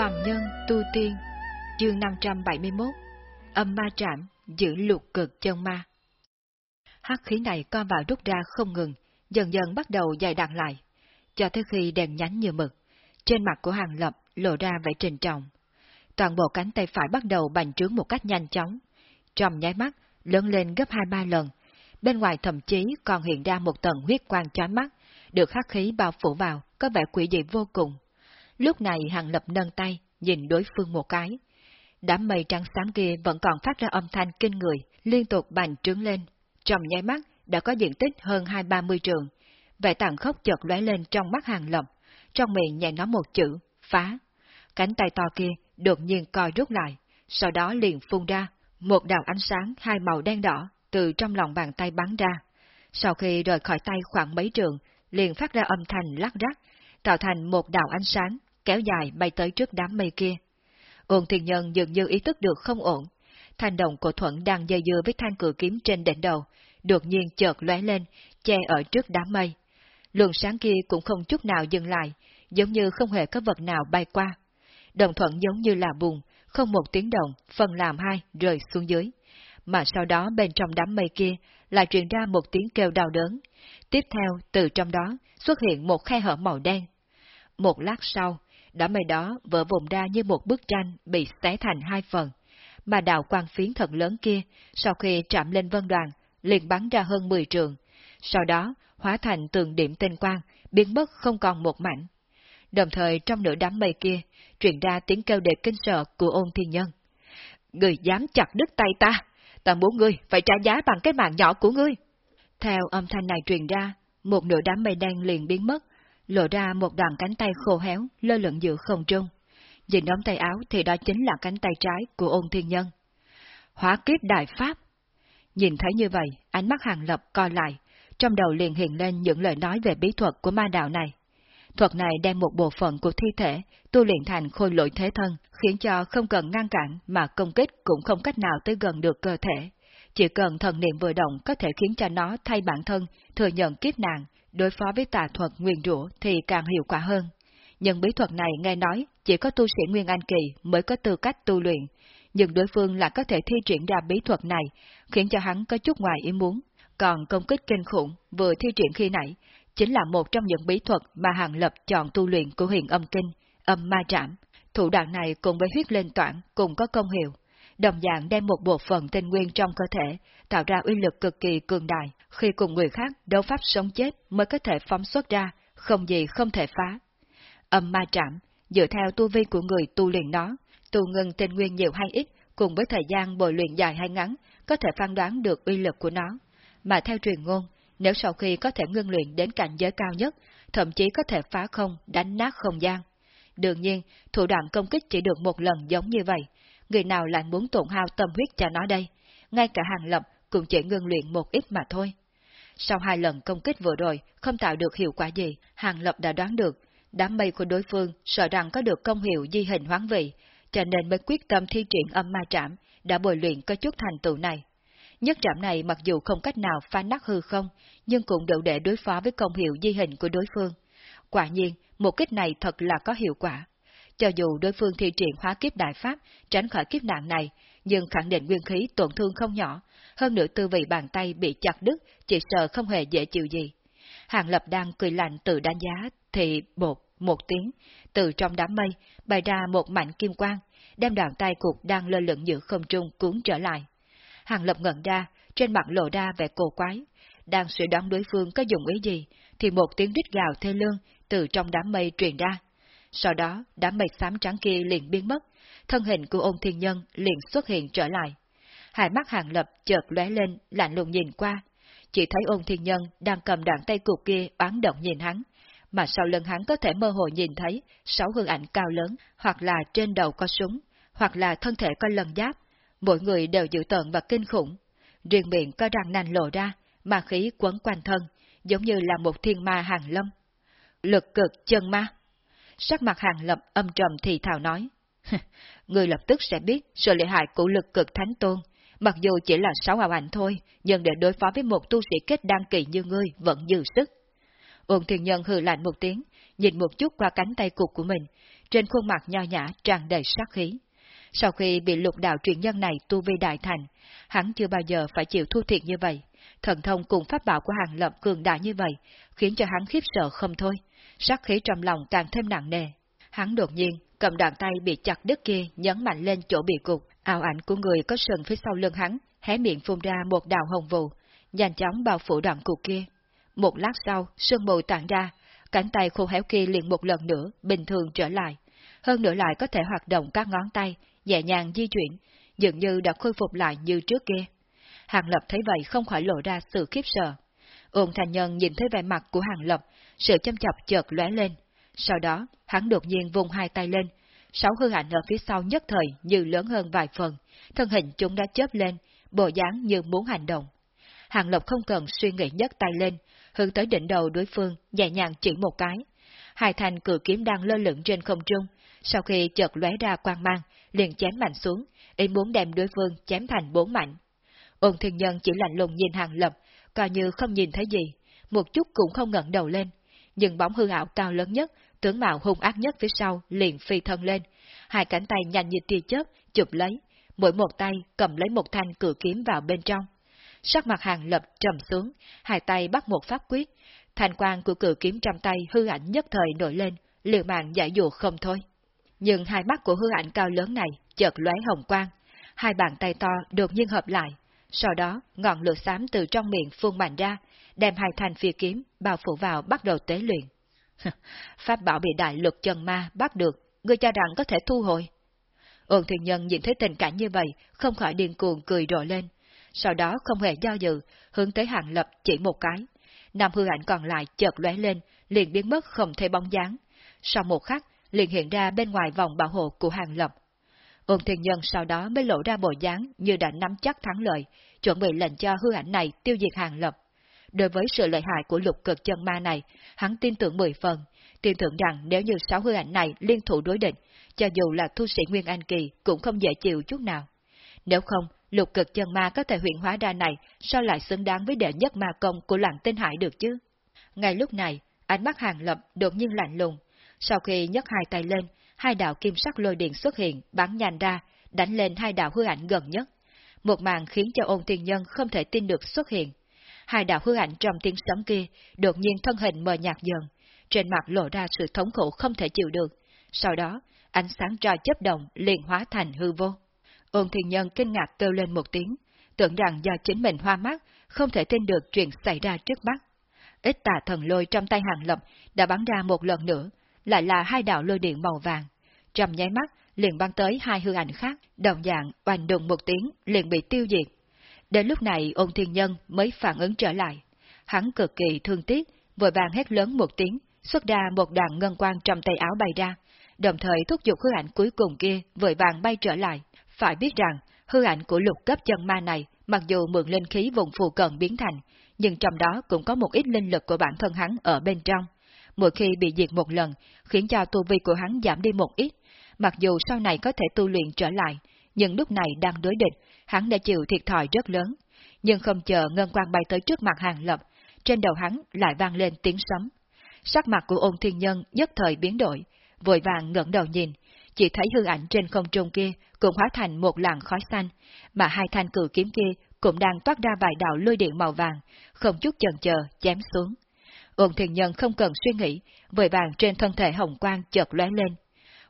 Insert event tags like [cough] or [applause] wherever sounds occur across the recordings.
Phạm Nhân Tu Tiên Chương 571 Âm ma trạm giữ lục cực chân ma Hắc khí này co vào rút ra không ngừng, dần dần bắt đầu dày đặc lại, cho tới khi đèn nhánh như mực. Trên mặt của Hàng Lập lộ ra vẻ trình trọng. Toàn bộ cánh tay phải bắt đầu bành trướng một cách nhanh chóng. Trong nháy mắt, lớn lên gấp hai ba lần. Bên ngoài thậm chí còn hiện ra một tầng huyết quang chói mắt, được hắc khí bao phủ vào, có vẻ quỷ dị vô cùng. Lúc này Hàng Lập nâng tay, nhìn đối phương một cái. Đám mây trắng xám kia vẫn còn phát ra âm thanh kinh người, liên tục bành trướng lên. Trong nháy mắt, đã có diện tích hơn hai ba mươi trường. Vẻ tàn khốc chợt lóe lên trong mắt Hàng Lập, trong miệng nhẹ nói một chữ, phá. Cánh tay to kia đột nhiên coi rút lại, sau đó liền phun ra, một đạo ánh sáng hai màu đen đỏ từ trong lòng bàn tay bắn ra. Sau khi rời khỏi tay khoảng mấy trường, liền phát ra âm thanh lắc rắc, tạo thành một đạo ánh sáng kéo dài bay tới trước đám mây kia. Ôn thiên nhân dường như ý thức được không ổn. Thanh đồng của Thuận đang dây dưa với thanh cử kiếm trên đỉnh đầu, đột nhiên chợt lóe lên, che ở trước đám mây. Luồng sáng kia cũng không chút nào dừng lại, giống như không hề có vật nào bay qua. Đồng thuận giống như là bùn, không một tiếng động, phần làm hai rơi xuống dưới. Mà sau đó bên trong đám mây kia lại truyền ra một tiếng kêu đau đớn. Tiếp theo, từ trong đó xuất hiện một khe hở màu đen. Một lát sau, đám mây đó vỡ vụn ra như một bức tranh bị xé thành hai phần. Mà đạo quang phiến thật lớn kia, sau khi chạm lên vân đoàn, liền bắn ra hơn 10 trường. Sau đó, hóa thành tường điểm tinh quang, biến mất không còn một mảnh. Đồng thời trong nửa đám mây kia, truyền ra tiếng kêu đề kinh sợ của ôn thiên nhân. Người dám chặt đứt tay ta, ta muốn ngươi phải trả giá bằng cái mạng nhỏ của ngươi. Theo âm thanh này truyền ra, một nửa đám mây đen liền biến mất, lộ ra một đoạn cánh tay khô héo, lơ lửng giữa không trung. Nhìn đóng tay áo thì đó chính là cánh tay trái của ôn thiên nhân. Hóa kiếp đại pháp! Nhìn thấy như vậy, ánh mắt hàng lập co lại, trong đầu liền hiện lên những lời nói về bí thuật của ma đạo này. Thuật này đem một bộ phận của thi thể tu luyện thành khôi lỗi thế thân, khiến cho không cần ngăn cản mà công kích cũng không cách nào tới gần được cơ thể. Chỉ cần thần niệm vừa động có thể khiến cho nó thay bản thân thừa nhận kiếp nạn, đối phó với tà thuật nguyên rủa thì càng hiệu quả hơn. Nhưng bí thuật này nghe nói chỉ có tu sĩ Nguyên Anh Kỳ mới có tư cách tu luyện, nhưng đối phương lại có thể thi triển ra bí thuật này, khiến cho hắn có chút ngoài ý muốn. Còn công kích kinh khủng vừa thi triển khi nãy, chính là một trong những bí thuật mà Hàng Lập chọn tu luyện của huyền âm kinh, âm ma trảm. Thủ đoạn này cùng với huyết lên toản cùng có công hiệu, đồng dạng đem một bộ phận tinh nguyên trong cơ thể, tạo ra uy lực cực kỳ cường đại, khi cùng người khác đấu pháp sống chết mới có thể phóng xuất ra, không gì không thể phá. Âm ma trảm, dựa theo tu vi của người tu luyện nó, tu ngừng tinh nguyên nhiều hay ít, cùng với thời gian bồi luyện dài hay ngắn, có thể phán đoán được uy lực của nó. Mà theo truyền ngôn, nếu sau khi có thể ngưng luyện đến cảnh giới cao nhất, thậm chí có thể phá không, đánh nát không gian. Đương nhiên, thủ đoạn công kích chỉ được một lần giống như vậy, người nào lại muốn tổn hao tâm huyết cho nó đây? Ngay cả hàng lập cũng chỉ ngưng luyện một ít mà thôi. Sau hai lần công kích vừa rồi, không tạo được hiệu quả gì, hàng lập đã đoán được, đám mây của đối phương sợ rằng có được công hiệu di hình hoán vị, cho nên mới quyết tâm thi triển âm ma trảm, đã bồi luyện có chút thành tựu này. Nhất trảm này mặc dù không cách nào phá nát hư không, nhưng cũng đủ để đối phó với công hiệu di hình của đối phương. Quả nhiên, một kích này thật là có hiệu quả. Cho dù đối phương thi triển hóa kiếp đại pháp, tránh khỏi kiếp nạn này, nhưng khẳng định nguyên khí tổn thương không nhỏ, hơn nữa tư vị bàn tay bị chặt đứt, chỉ sợ không hề dễ chịu gì. Hàng Lập đang cười lạnh tự đánh giá, thì bột, một tiếng, từ trong đám mây, bày ra một mảnh kim quang, đem đoạn tay cục đang lơ lửng giữa không trung cuốn trở lại. Hàng Lập ngẩn ra, trên mặt lộ ra vẻ cổ quái, đang suy đoán đối phương có dùng ý gì, thì một tiếng rít gào thê lương từ trong đám mây truyền ra. Sau đó, đám mây xám trắng kia liền biến mất, thân hình của ôn thiên nhân liền xuất hiện trở lại. Hai mắt hàng lập chợt lóe lên, lạnh lùng nhìn qua. Chỉ thấy ôn thiên nhân đang cầm đoạn tay cục kia bán động nhìn hắn, mà sau lưng hắn có thể mơ hồ nhìn thấy sáu hương ảnh cao lớn, hoặc là trên đầu có súng, hoặc là thân thể có lần giáp. Mỗi người đều dữ tợn và kinh khủng. Riêng miệng có răng nành lộ ra, ma khí quấn quanh thân, giống như là một thiên ma hàng lâm. Lực cực chân ma. Sắc mặt hàng lập âm trầm thì thào nói. [laughs] Người lập tức sẽ biết sự lợi hại của lực cực thánh tôn. Mặc dù chỉ là sáu ảo ảnh thôi, nhưng để đối phó với một tu sĩ kết đăng kỳ như ngươi vẫn dư sức. Ôn thiên nhân hừ lạnh một tiếng, nhìn một chút qua cánh tay cục của mình, trên khuôn mặt nho nhã tràn đầy sát khí. Sau khi bị lục đạo truyền nhân này tu vi đại thành, hắn chưa bao giờ phải chịu thu thiệt như vậy. Thần thông cùng pháp bảo của hàng lập cường đại như vậy, khiến cho hắn khiếp sợ không thôi, sát khí trong lòng càng thêm nặng nề. Hắn đột nhiên cầm đoạn tay bị chặt đứt kia nhấn mạnh lên chỗ bị cục, ảo ảnh của người có sừng phía sau lưng hắn, hé miệng phun ra một đạo hồng vụ, nhanh chóng bao phủ đoạn cục kia. Một lát sau, sương mù tản ra, cánh tay khô héo kia liền một lần nữa bình thường trở lại, hơn nữa lại có thể hoạt động các ngón tay, nhẹ nhàng di chuyển, dường như đã khôi phục lại như trước kia. Hàng Lập thấy vậy không khỏi lộ ra sự khiếp sợ. Ôn thành nhân nhìn thấy vẻ mặt của Hàng Lập, sự chăm chọc chợt lóe lên. Sau đó, hắn đột nhiên vùng hai tay lên, sáu hư ảnh ở phía sau nhất thời như lớn hơn vài phần, thân hình chúng đã chớp lên, bộ dáng như muốn hành động. Hàng Lập không cần suy nghĩ nhấc tay lên, hướng tới đỉnh đầu đối phương, nhẹ nhàng chỉ một cái. Hai thanh cử kiếm đang lơ lửng trên không trung, sau khi chợt lóe ra quang mang, liền chém mạnh xuống, ý muốn đem đối phương chém thành bốn mảnh. Ôn thiên nhân chỉ lạnh lùng nhìn hàng lập, coi như không nhìn thấy gì, một chút cũng không ngẩng đầu lên. Nhưng bóng hư ảo cao lớn nhất, tướng mạo hung ác nhất phía sau liền phi thân lên, hai cánh tay nhanh như tia chớp chụp lấy, mỗi một tay cầm lấy một thanh cử kiếm vào bên trong. Sắc mặt hàng lập trầm xuống, hai tay bắt một pháp quyết, thành quang của cử kiếm trong tay hư ảnh nhất thời nổi lên, liều mạng giải dụ không thôi. Nhưng hai mắt của hư ảnh cao lớn này chợt lóe hồng quang, hai bàn tay to đột nhiên hợp lại, sau đó ngọn lửa xám từ trong miệng phun mạnh ra, đem hai thanh phi kiếm bao phủ vào bắt đầu tế luyện. [laughs] Pháp bảo bị đại lực chân ma bắt được, ngươi cho rằng có thể thu hồi. Ôn thiền nhân nhìn thấy tình cảnh như vậy, không khỏi điên cuồng cười rộ lên. Sau đó không hề do dự, hướng tới hàng lập chỉ một cái. Nam hư ảnh còn lại chợt lóe lên, liền biến mất không thấy bóng dáng. Sau một khắc, liền hiện ra bên ngoài vòng bảo hộ của hàng lập. Ôn thiên nhân sau đó mới lộ ra bộ dáng như đã nắm chắc thắng lợi, chuẩn bị lệnh cho hư ảnh này tiêu diệt hàng lập. Đối với sự lợi hại của lục cực chân ma này, hắn tin tưởng mười phần, tin tưởng rằng nếu như sáu hư ảnh này liên thủ đối địch, cho dù là thu sĩ Nguyên Anh Kỳ cũng không dễ chịu chút nào. Nếu không, lục cực chân ma có thể huyện hóa ra này, sao lại xứng đáng với đệ nhất ma công của lạng tinh hải được chứ? Ngay lúc này, ánh mắt hàng lập đột nhiên lạnh lùng, sau khi nhấc hai tay lên, hai đạo kim sắc lôi điện xuất hiện, bắn nhanh ra, đánh lên hai đạo hư ảnh gần nhất. Một màn khiến cho ôn tiên nhân không thể tin được xuất hiện. Hai đạo hư ảnh trong tiếng sấm kia, đột nhiên thân hình mờ nhạt dần, trên mặt lộ ra sự thống khổ không thể chịu được. Sau đó, ánh sáng tro chấp động liền hóa thành hư vô. Ôn thiên nhân kinh ngạc kêu lên một tiếng, tưởng rằng do chính mình hoa mắt, không thể tin được chuyện xảy ra trước mắt. Ít tà thần lôi trong tay hàng lập đã bắn ra một lần nữa, lại là hai đạo lôi điện màu vàng. Trong nháy mắt, liền băng tới hai hư ảnh khác, đồng dạng oanh đùng một tiếng, liền bị tiêu diệt. Đến lúc này ôn thiên nhân mới phản ứng trở lại. Hắn cực kỳ thương tiếc, vội vàng hét lớn một tiếng, xuất ra một đoàn ngân quang trong tay áo bay ra, đồng thời thúc giục hư ảnh cuối cùng kia vội vàng bay trở lại. Phải biết rằng, hư ảnh của lục cấp chân ma này, mặc dù mượn linh khí vùng phù cận biến thành, nhưng trong đó cũng có một ít linh lực của bản thân hắn ở bên trong, mỗi khi bị diệt một lần, khiến cho tu vi của hắn giảm đi một ít. Mặc dù sau này có thể tu luyện trở lại, nhưng lúc này đang đối địch, hắn đã chịu thiệt thòi rất lớn. Nhưng không chờ ngân quang bay tới trước mặt hàng lập, trên đầu hắn lại vang lên tiếng sấm. Sắc mặt của ôn thiên nhân nhất thời biến đổi, vội vàng ngẩng đầu nhìn, chỉ thấy hư ảnh trên không trung kia cũng hóa thành một làn khói xanh, mà hai thanh cử kiếm kia cũng đang toát ra vài đạo lôi điện màu vàng, không chút chần chờ chém xuống. Uông thiền nhân không cần suy nghĩ, vội vàng trên thân thể hồng quang chợt lóe lên.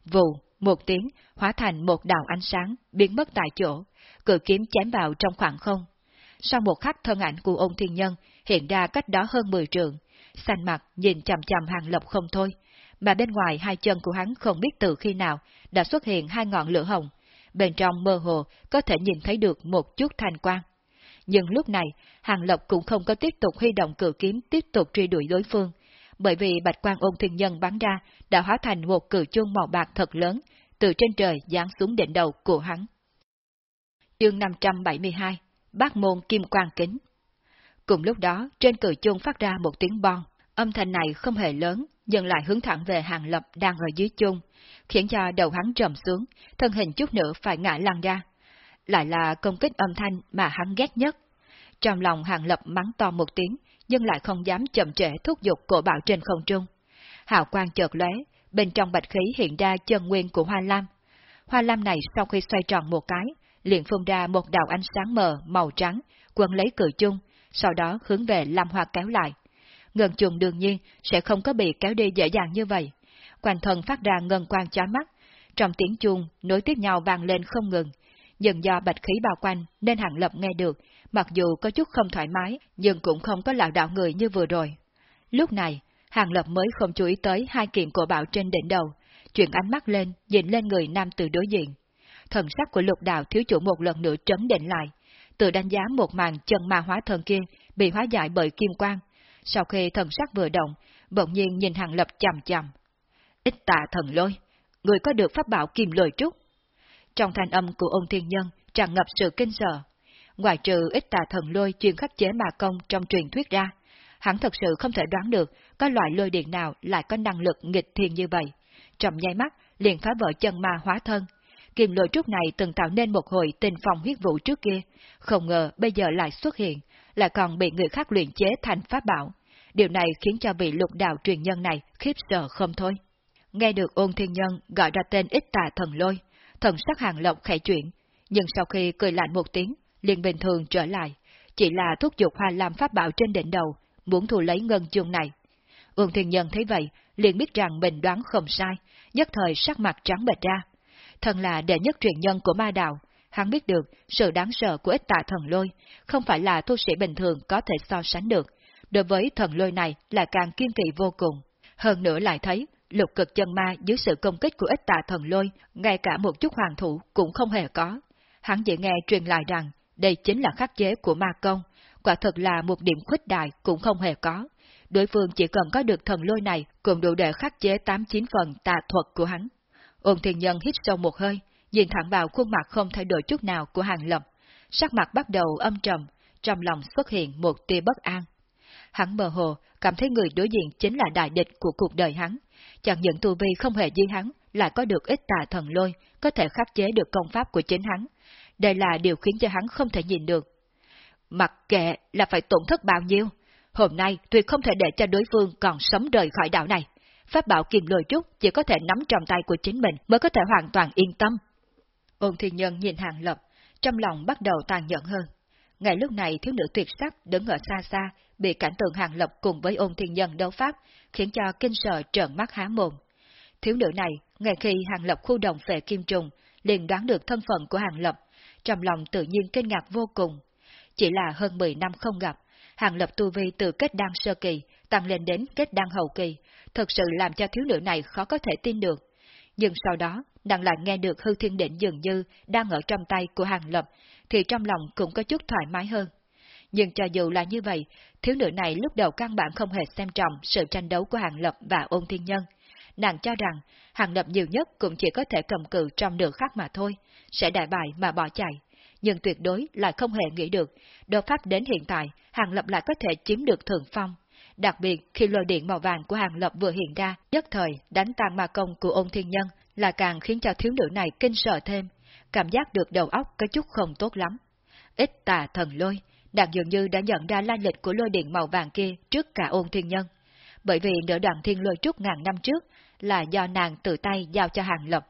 Vù, một tiếng, hóa thành một đạo ánh sáng, biến mất tại chỗ, cự kiếm chém vào trong khoảng không. Sau một khắc thân ảnh của ông thiên nhân hiện ra cách đó hơn 10 trường, xanh mặt nhìn chằm chằm hàng lập không thôi, mà bên ngoài hai chân của hắn không biết từ khi nào đã xuất hiện hai ngọn lửa hồng, bên trong mơ hồ có thể nhìn thấy được một chút thanh quang nhưng lúc này Hàng Lập cũng không có tiếp tục huy động cử kiếm tiếp tục truy đuổi đối phương, bởi vì bạch quan ôn thiên nhân bắn ra đã hóa thành một cử chuông màu bạc thật lớn, từ trên trời giáng xuống đỉnh đầu của hắn. Chương 572 Bác môn kim quang kính Cùng lúc đó, trên cử chuông phát ra một tiếng bon, âm thanh này không hề lớn, nhưng lại hướng thẳng về Hàng Lập đang ở dưới chuông, khiến cho đầu hắn trầm xuống, thân hình chút nữa phải ngã lăn ra lại là công kích âm thanh mà hắn ghét nhất. Trong lòng hàng lập mắng to một tiếng, nhưng lại không dám chậm trễ thúc giục cổ bảo trên không trung. Hào quang chợt lóe, bên trong bạch khí hiện ra chân nguyên của hoa lam. Hoa lam này sau khi xoay tròn một cái, liền phun ra một đạo ánh sáng mờ màu trắng, quân lấy cử chung, sau đó hướng về lam hoa kéo lại. Ngân trùng đương nhiên sẽ không có bị kéo đi dễ dàng như vậy. Quanh thân phát ra ngân quang chói mắt, trong tiếng chuông nối tiếp nhau vang lên không ngừng. Nhưng do bạch khí bao quanh nên Hàng Lập nghe được, mặc dù có chút không thoải mái, nhưng cũng không có lạo đạo người như vừa rồi. Lúc này, Hàng Lập mới không chú ý tới hai kiện cổ bảo trên đỉnh đầu, chuyển ánh mắt lên, nhìn lên người nam từ đối diện. Thần sắc của lục đạo thiếu chủ một lần nữa trấn định lại, tự đánh giá một màn chân ma hóa thần kia bị hóa giải bởi kim quang. Sau khi thần sắc vừa động, bỗng nhiên nhìn Hàng Lập chầm chầm. Ít tạ thần lôi, người có được pháp bảo kim lôi trúc. Trong thanh âm của ông thiên nhân tràn ngập sự kinh sợ. Ngoài trừ ít tà thần lôi chuyên khắc chế mà công trong truyền thuyết ra, hắn thật sự không thể đoán được có loại lôi điện nào lại có năng lực nghịch thiên như vậy. Trong nháy mắt, liền phá vỡ chân ma hóa thân. Kim lôi trúc này từng tạo nên một hồi tình phòng huyết vụ trước kia, không ngờ bây giờ lại xuất hiện, lại còn bị người khác luyện chế thành pháp bảo. Điều này khiến cho vị lục đạo truyền nhân này khiếp sợ không thôi. Nghe được ôn thiên nhân gọi ra tên ít tà thần lôi, thần sắc hàng lộng khẽ chuyển, nhưng sau khi cười lạnh một tiếng, liền bình thường trở lại, chỉ là thúc giục hoa lam pháp bảo trên đỉnh đầu, muốn thu lấy ngân chuông này. Ôn thiên nhân thấy vậy, liền biết rằng mình đoán không sai, nhất thời sắc mặt trắng bệch ra. Thần là đệ nhất truyền nhân của ma đạo, hắn biết được sự đáng sợ của ít tà thần lôi, không phải là tu sĩ bình thường có thể so sánh được. Đối với thần lôi này là càng kiên kỳ vô cùng. Hơn nữa lại thấy, lục cực chân ma dưới sự công kích của ít tà thần lôi, ngay cả một chút hoàng thủ cũng không hề có. Hắn chỉ nghe truyền lại rằng, đây chính là khắc chế của ma công, quả thật là một điểm khuyết đại cũng không hề có. Đối phương chỉ cần có được thần lôi này cũng đủ để khắc chế 89 phần tà thuật của hắn. Ôn thiên nhân hít sâu một hơi, nhìn thẳng vào khuôn mặt không thay đổi chút nào của hàng lập. Sắc mặt bắt đầu âm trầm, trong lòng xuất hiện một tia bất an. Hắn mơ hồ, cảm thấy người đối diện chính là đại địch của cuộc đời hắn. Chẳng những tu vi không hề di hắn, lại có được ít tà thần lôi, có thể khắc chế được công pháp của chính hắn. Đây là điều khiến cho hắn không thể nhìn được. Mặc kệ là phải tổn thất bao nhiêu, hôm nay tuyệt không thể để cho đối phương còn sống rời khỏi đảo này. Pháp bảo kiềm lôi trúc chỉ có thể nắm trong tay của chính mình mới có thể hoàn toàn yên tâm. Ôn thiên nhân nhìn hàng lập, trong lòng bắt đầu tàn nhẫn hơn. Ngày lúc này thiếu nữ tuyệt sắc đứng ở xa xa, bị cảnh tượng hàng lập cùng với ôn thiên nhân đấu pháp, khiến cho kinh sợ trợn mắt há mồm. Thiếu nữ này, ngày khi hàng lập khu đồng về kim trùng, liền đoán được thân phận của hàng lập, trong lòng tự nhiên kinh ngạc vô cùng. Chỉ là hơn 10 năm không gặp, hàng lập tu vi từ kết đăng sơ kỳ, tăng lên đến kết đăng hậu kỳ, thật sự làm cho thiếu nữ này khó có thể tin được. Nhưng sau đó, nàng lại nghe được hư thiên định dường như đang ở trong tay của hàng lập, thì trong lòng cũng có chút thoải mái hơn. Nhưng cho dù là như vậy, thiếu nữ này lúc đầu căn bản không hề xem trọng sự tranh đấu của hàng lập và ôn thiên nhân. Nàng cho rằng, hàng lập nhiều nhất cũng chỉ có thể cầm cự trong nửa khắc mà thôi, sẽ đại bại mà bỏ chạy. Nhưng tuyệt đối lại không hề nghĩ được, đột pháp đến hiện tại, hàng lập lại có thể chiếm được thượng phong. Đặc biệt khi lôi điện màu vàng của hàng lập vừa hiện ra, nhất thời đánh tan ma công của ôn thiên nhân, là càng khiến cho thiếu nữ này kinh sợ thêm, cảm giác được đầu óc có chút không tốt lắm. Ít tà thần lôi, nàng dường như đã nhận ra lai lịch của lôi điện màu vàng kia trước cả ôn thiên nhân. Bởi vì nửa đoạn thiên lôi trước ngàn năm trước là do nàng tự tay giao cho hàng lập,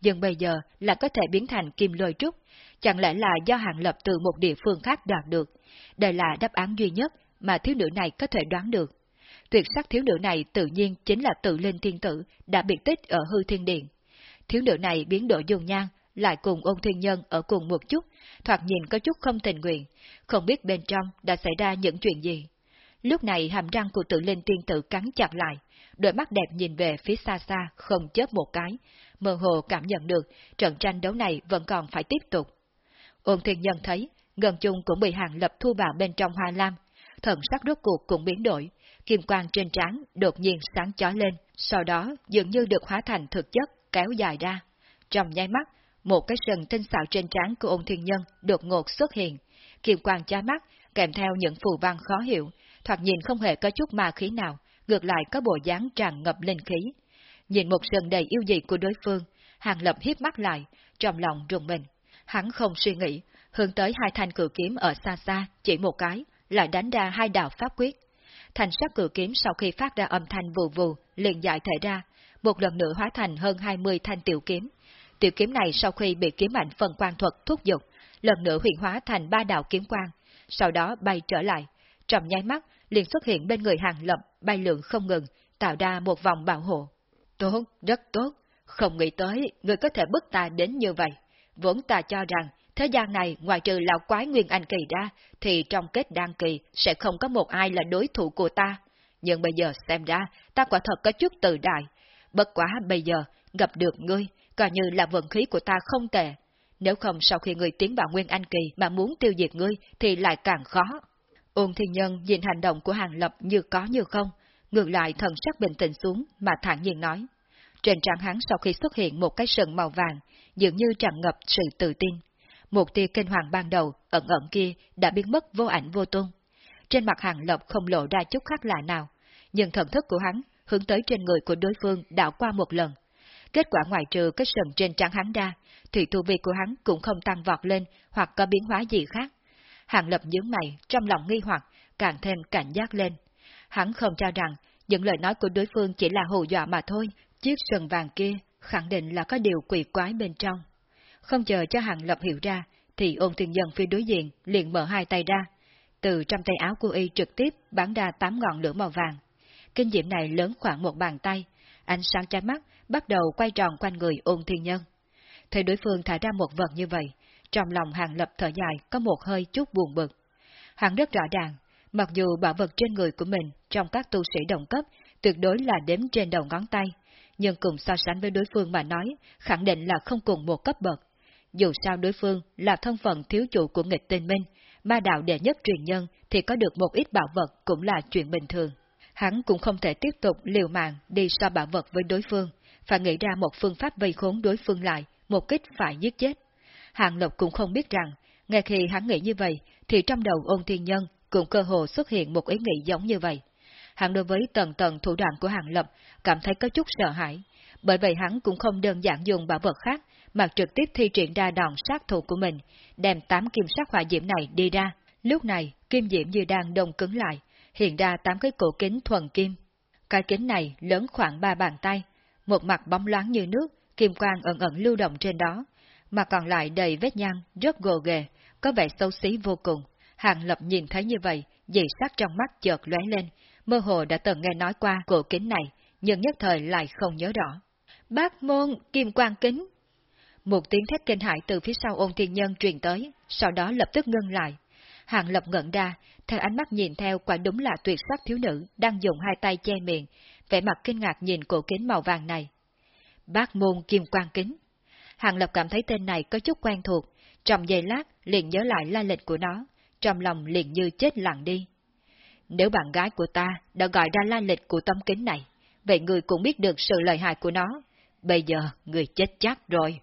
nhưng bây giờ là có thể biến thành kim lôi trúc, chẳng lẽ là do hàng lập từ một địa phương khác đoạt được. Đây là đáp án duy nhất mà thiếu nữ này có thể đoán được. Tuyệt sắc thiếu nữ này tự nhiên chính là tự linh thiên tử đã biệt tích ở hư thiên điện. Thiếu nữ này biến đổi dung nhan, lại cùng ôn thiên nhân ở cùng một chút, thoạt nhìn có chút không tình nguyện, không biết bên trong đã xảy ra những chuyện gì. Lúc này hàm răng của tự linh tiên tử cắn chặt lại, đôi mắt đẹp nhìn về phía xa xa, không chớp một cái, mơ hồ cảm nhận được trận tranh đấu này vẫn còn phải tiếp tục. Ôn thiên nhân thấy, gần chung cũng bị hàng lập thu vào bên trong hoa lam, thần sắc rốt cuộc cũng biến đổi, kim quang trên trán đột nhiên sáng chói lên, sau đó dường như được hóa thành thực chất kéo dài ra. Trong nháy mắt, một cái sừng tinh xạo trên trán của ôn thiên nhân đột ngột xuất hiện, kim quang chói mắt kèm theo những phù văn khó hiểu, thoạt nhìn không hề có chút ma khí nào, ngược lại có bộ dáng tràn ngập linh khí. Nhìn một sừng đầy yêu dị của đối phương, Hàng Lập hiếp mắt lại, trong lòng rùng mình. Hắn không suy nghĩ, hướng tới hai thanh cử kiếm ở xa xa, chỉ một cái, lại đánh ra hai đạo pháp quyết. Thành sắc cử kiếm sau khi phát ra âm thanh vù vù, liền giải thể ra, một lần nữa hóa thành hơn 20 thanh tiểu kiếm. Tiểu kiếm này sau khi bị kiếm mạnh phần quan thuật thúc giục, lần nữa huyện hóa thành ba đạo kiếm quang, sau đó bay trở lại. Trong nháy mắt, liền xuất hiện bên người hàng lập, bay lượn không ngừng, tạo ra một vòng bảo hộ. Tốt, rất tốt, không nghĩ tới người có thể bức ta đến như vậy. Vốn ta cho rằng, thế gian này ngoài trừ lão quái Nguyên Anh Kỳ ra, thì trong kết đan kỳ sẽ không có một ai là đối thủ của ta. Nhưng bây giờ xem ra, ta quả thật có chút tự đại. Bất quá bây giờ, gặp được ngươi, coi như là vận khí của ta không tệ. Nếu không sau khi ngươi tiến vào Nguyên Anh Kỳ mà muốn tiêu diệt ngươi thì lại càng khó. Ôn thiên nhân nhìn hành động của hàng lập như có như không, ngược lại thần sắc bình tĩnh xuống mà thản nhiên nói. Trên trán hắn sau khi xuất hiện một cái sừng màu vàng, dường như tràn ngập sự tự tin. Một tia kinh hoàng ban đầu, ẩn ẩn kia, đã biến mất vô ảnh vô tung. Trên mặt hàng lập không lộ ra chút khác lạ nào, nhưng thần thức của hắn hướng tới trên người của đối phương đảo qua một lần. Kết quả ngoài trừ cái sừng trên trán hắn ra, thì tu vi của hắn cũng không tăng vọt lên hoặc có biến hóa gì khác. Hàng lập nhướng mày, trong lòng nghi hoặc, càng thêm cảnh giác lên. Hắn không cho rằng những lời nói của đối phương chỉ là hù dọa mà thôi, chiếc sừng vàng kia khẳng định là có điều quỷ quái bên trong. Không chờ cho Hàng Lập hiểu ra, thì ôn thiên dân phía đối diện liền mở hai tay ra. Từ trong tay áo của y trực tiếp bắn ra tám ngọn lửa màu vàng. Kinh diệm này lớn khoảng một bàn tay, ánh sáng trái mắt bắt đầu quay tròn quanh người ôn thiên nhân. Thấy đối phương thả ra một vật như vậy, trong lòng Hàng Lập thở dài có một hơi chút buồn bực. Hắn rất rõ ràng, mặc dù bảo vật trên người của mình trong các tu sĩ đồng cấp tuyệt đối là đếm trên đầu ngón tay, nhưng cùng so sánh với đối phương mà nói, khẳng định là không cùng một cấp bậc. Dù sao đối phương là thân phận thiếu chủ của nghịch tinh minh, ma đạo đệ nhất truyền nhân thì có được một ít bảo vật cũng là chuyện bình thường. Hắn cũng không thể tiếp tục liều mạng đi so bảo vật với đối phương, phải nghĩ ra một phương pháp vây khốn đối phương lại, một kích phải giết chết. Hàng Lộc cũng không biết rằng, ngay khi hắn nghĩ như vậy, thì trong đầu ôn thiên nhân cũng cơ hồ xuất hiện một ý nghĩ giống như vậy. Hắn đối với tầng tầng thủ đoạn của Hàng Lập cảm thấy có chút sợ hãi, bởi vậy hắn cũng không đơn giản dùng bảo vật khác, mà trực tiếp thi triển ra đòn sát thủ của mình, đem tám kim sắc hỏa diễm này đi ra. Lúc này, kim diễm như đang đông cứng lại, hiện ra tám cái cổ kính thuần kim. Cái kính này lớn khoảng ba bàn tay, một mặt bóng loáng như nước, kim quang ẩn ẩn lưu động trên đó, mà còn lại đầy vết nhăn, rất gồ ghề, có vẻ xấu xí vô cùng. Hàng Lập nhìn thấy như vậy, dị sắc trong mắt chợt lóe lên, mơ hồ đã từng nghe nói qua cổ kính này, nhưng nhất thời lại không nhớ rõ. Bác môn, kim quang kính. Một tiếng thét kinh hại từ phía sau ôn thiên nhân truyền tới, sau đó lập tức ngưng lại. Hàng lập ngẩn ra, theo ánh mắt nhìn theo quả đúng là tuyệt sắc thiếu nữ đang dùng hai tay che miệng, vẻ mặt kinh ngạc nhìn cổ kính màu vàng này. Bác môn kim quang kính. Hàng lập cảm thấy tên này có chút quen thuộc, trong giây lát liền nhớ lại la lịch của nó, trong lòng liền như chết lặng đi. Nếu bạn gái của ta đã gọi ra la lịch của tấm kính này, vậy người cũng biết được sự lợi hại của nó. Bây giờ, người chết chắc rồi.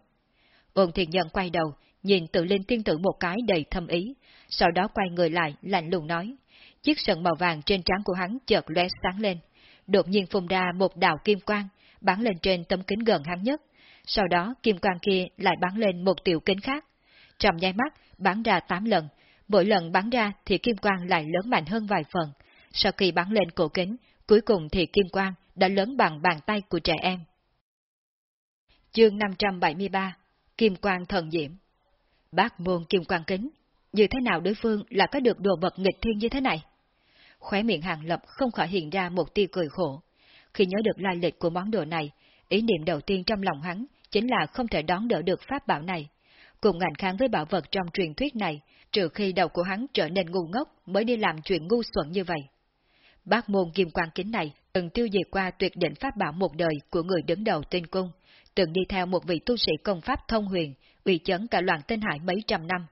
Ôn thiền nhân quay đầu, nhìn tự linh tiên tử một cái đầy thâm ý, sau đó quay người lại, lạnh lùng nói. Chiếc sần màu vàng trên trán của hắn chợt lóe sáng lên, đột nhiên phun ra một đạo kim quang, bắn lên trên tấm kính gần hắn nhất. Sau đó kim quang kia lại bắn lên một tiểu kính khác. Trong nháy mắt, bắn ra tám lần, mỗi lần bắn ra thì kim quang lại lớn mạnh hơn vài phần. Sau khi bắn lên cổ kính, cuối cùng thì kim quang đã lớn bằng bàn tay của trẻ em. Chương 573 Kim quang thần diễm Bác môn kim quang kính, như thế nào đối phương là có được đồ vật nghịch thiên như thế này? Khóe miệng hàng lập không khỏi hiện ra một tia cười khổ. Khi nhớ được lai lịch của món đồ này, ý niệm đầu tiên trong lòng hắn chính là không thể đón đỡ được pháp bảo này. Cùng ngành kháng với bảo vật trong truyền thuyết này, trừ khi đầu của hắn trở nên ngu ngốc mới đi làm chuyện ngu xuẩn như vậy. Bác môn kim quan kính này từng tiêu diệt qua tuyệt đỉnh pháp bảo một đời của người đứng đầu tinh cung, từng đi theo một vị tu sĩ công pháp thông huyền, uy chấn cả loạn tinh hải mấy trăm năm.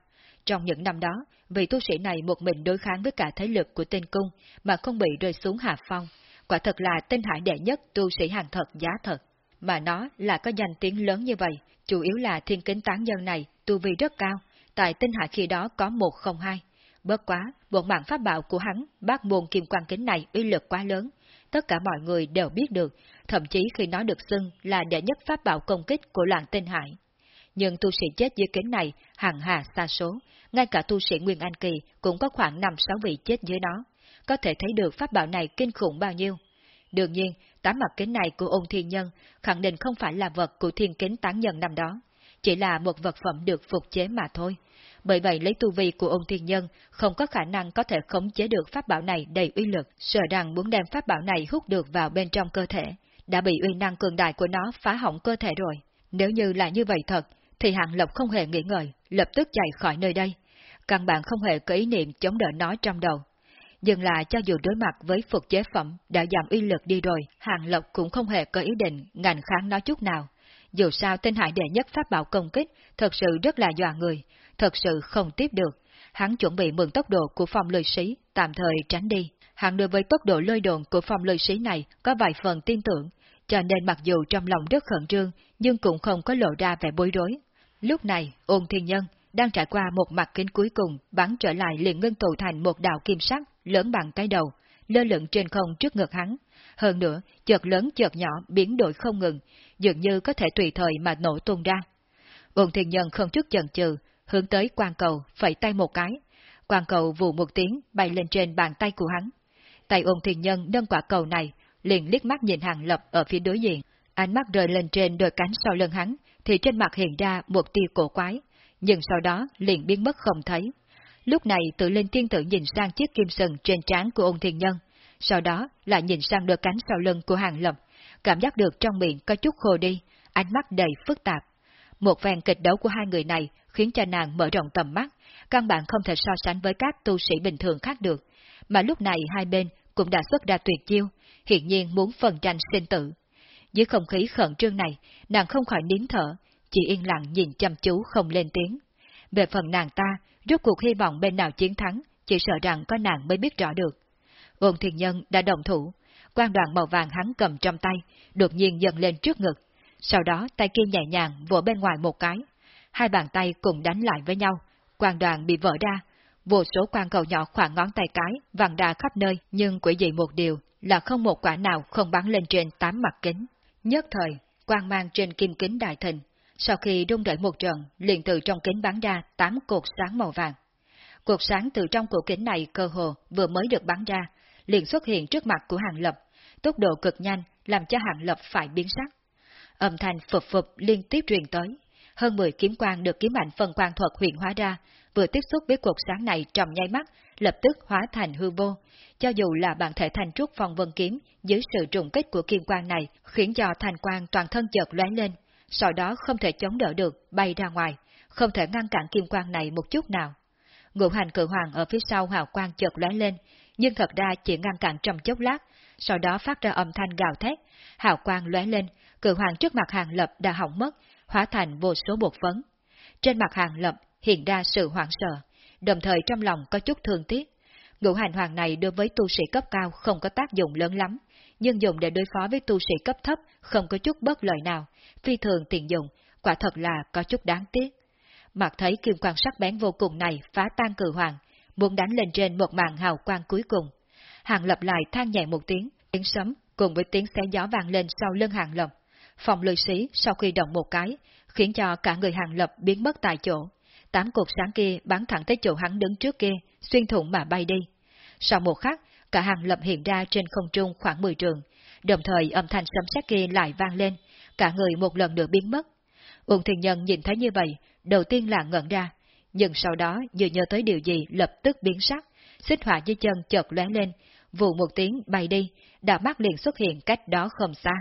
Trong những năm đó, vị tu sĩ này một mình đối kháng với cả thế lực của tinh cung mà không bị rơi xuống hạ phong, quả thật là tinh hải đệ nhất tu sĩ hàng thật giá thật. Mà nó là có danh tiếng lớn như vậy, chủ yếu là thiên kính tán nhân này tu vi rất cao, tại tinh hải khi đó có một không hai. Bớt quá, bộ mạng pháp bảo của hắn, bác môn kim quan kính này uy lực quá lớn, tất cả mọi người đều biết được, thậm chí khi nó được xưng là đệ nhất pháp bảo công kích của loạn tinh hải. Nhưng tu sĩ chết dưới kính này hàng hà xa số, ngay cả tu sĩ Nguyên Anh Kỳ cũng có khoảng 5-6 vị chết dưới nó, có thể thấy được pháp bảo này kinh khủng bao nhiêu. Đương nhiên, cái mặt kính này của ôn thiên nhân khẳng định không phải là vật của thiên kính tán nhân năm đó, chỉ là một vật phẩm được phục chế mà thôi. Bởi vậy lấy tu vi của ôn thiên nhân không có khả năng có thể khống chế được pháp bảo này đầy uy lực, sợ rằng muốn đem pháp bảo này hút được vào bên trong cơ thể, đã bị uy năng cường đại của nó phá hỏng cơ thể rồi. Nếu như là như vậy thật, thì Hàng lộc không hề nghĩ ngợi, lập tức chạy khỏi nơi đây. Căn bản không hề có ý niệm chống đỡ nó trong đầu. Nhưng là cho dù đối mặt với phục chế phẩm đã giảm uy lực đi rồi, Hàng lộc cũng không hề có ý định ngành kháng nó chút nào. Dù sao tên hải đệ nhất pháp bảo công kích thật sự rất là dọa người, thật sự không tiếp được. Hắn chuẩn bị mượn tốc độ của phòng lôi sĩ, tạm thời tránh đi. Hắn đối với tốc độ lôi đồn của phòng lôi sĩ này có vài phần tin tưởng, cho nên mặc dù trong lòng rất khẩn trương, nhưng cũng không có lộ ra vẻ bối rối. Lúc này, ôn thiên nhân đang trải qua một mặt kính cuối cùng, bắn trở lại liền ngưng tụ thành một đạo kim sắc lớn bằng cái đầu, lơ lửng trên không trước ngực hắn. Hơn nữa, chợt lớn chợt nhỏ biến đổi không ngừng, dường như có thể tùy thời mà nổ tung ra. Uông thiên nhân không chút chần chừ, hướng tới quan cầu, phẩy tay một cái. Quan cầu vù một tiếng bay lên trên bàn tay của hắn. Tay Uông thiên nhân nâng quả cầu này, liền liếc mắt nhìn hàng lập ở phía đối diện. Ánh mắt rơi lên trên đôi cánh sau lưng hắn, thì trên mặt hiện ra một tia cổ quái, nhưng sau đó liền biến mất không thấy. Lúc này tự lên tiên tử nhìn sang chiếc kim sừng trên trán của ôn thiên nhân, sau đó lại nhìn sang đôi cánh sau lưng của hàng lập, cảm giác được trong miệng có chút khô đi, ánh mắt đầy phức tạp. Một phen kịch đấu của hai người này khiến cho nàng mở rộng tầm mắt, căn bản không thể so sánh với các tu sĩ bình thường khác được, mà lúc này hai bên cũng đã xuất ra tuyệt chiêu, hiện nhiên muốn phần tranh sinh tử. Dưới không khí khẩn trương này, nàng không khỏi nín thở, chỉ yên lặng nhìn chăm chú không lên tiếng. Về phần nàng ta, rốt cuộc hy vọng bên nào chiến thắng, chỉ sợ rằng có nàng mới biết rõ được. Ôn thiền nhân đã đồng thủ, quan đoàn màu vàng hắn cầm trong tay, đột nhiên dần lên trước ngực. Sau đó tay kia nhẹ nhàng vỗ bên ngoài một cái. Hai bàn tay cùng đánh lại với nhau, quan đoàn bị vỡ ra. Vô số quan cầu nhỏ khoảng ngón tay cái vàng đà khắp nơi, nhưng quỷ dị một điều là không một quả nào không bắn lên trên tám mặt kính. Nhất thời, quang mang trên kim kính đại thịnh, sau khi rung đợi một trận, liền từ trong kính bắn ra tám cột sáng màu vàng. Cột sáng từ trong cổ kính này cơ hồ vừa mới được bắn ra, liền xuất hiện trước mặt của Hàng Lập, tốc độ cực nhanh làm cho Hàng Lập phải biến sắc. Âm thanh phập phập liên tiếp truyền tới, hơn 10 kiếm quang được kiếm ảnh phần quang thuật huyện hóa ra, vừa tiếp xúc với cột sáng này trong nháy mắt, lập tức hóa thành hư vô. Cho dù là bản thể thành trúc phong vân kiếm, dưới sự trùng kích của kim quang này, khiến cho thành quang toàn thân chợt lóe lên, sau đó không thể chống đỡ được, bay ra ngoài, không thể ngăn cản kim quang này một chút nào. Ngũ hành cự hoàng ở phía sau hào quang chợt lóe lên, nhưng thật ra chỉ ngăn cản trong chốc lát, sau đó phát ra âm thanh gào thét, hào quang lóe lên, cự hoàng trước mặt hàng lập đã hỏng mất, hóa thành vô số bột phấn. Trên mặt hàng lập hiện ra sự hoảng sợ, đồng thời trong lòng có chút thương tiếc. Ngũ hành hoàng này đối với tu sĩ cấp cao không có tác dụng lớn lắm, nhưng dùng để đối phó với tu sĩ cấp thấp không có chút bất lợi nào, phi thường tiện dụng, quả thật là có chút đáng tiếc. Mặt thấy kim quan sắc bén vô cùng này phá tan cử hoàng, muốn đánh lên trên một màn hào quang cuối cùng. Hàng lập lại than nhẹ một tiếng, tiếng sấm cùng với tiếng xé gió vang lên sau lưng hàng lập. Phòng lôi sĩ sau khi động một cái, khiến cho cả người hàng lập biến mất tại chỗ. Tám cột sáng kia bắn thẳng tới chỗ hắn đứng trước kia, xuyên thủng mà bay đi. Sau một khắc, cả hàng lập hiện ra trên không trung khoảng 10 trường, đồng thời âm thanh sấm sét kia lại vang lên, cả người một lần nữa biến mất. Uông thiên Nhân nhìn thấy như vậy, đầu tiên là ngẩn ra, nhưng sau đó như nhớ tới điều gì lập tức biến sắc, xích hỏa dưới chân chợt lóe lên, vụ một tiếng bay đi, đạo mắt liền xuất hiện cách đó không xa.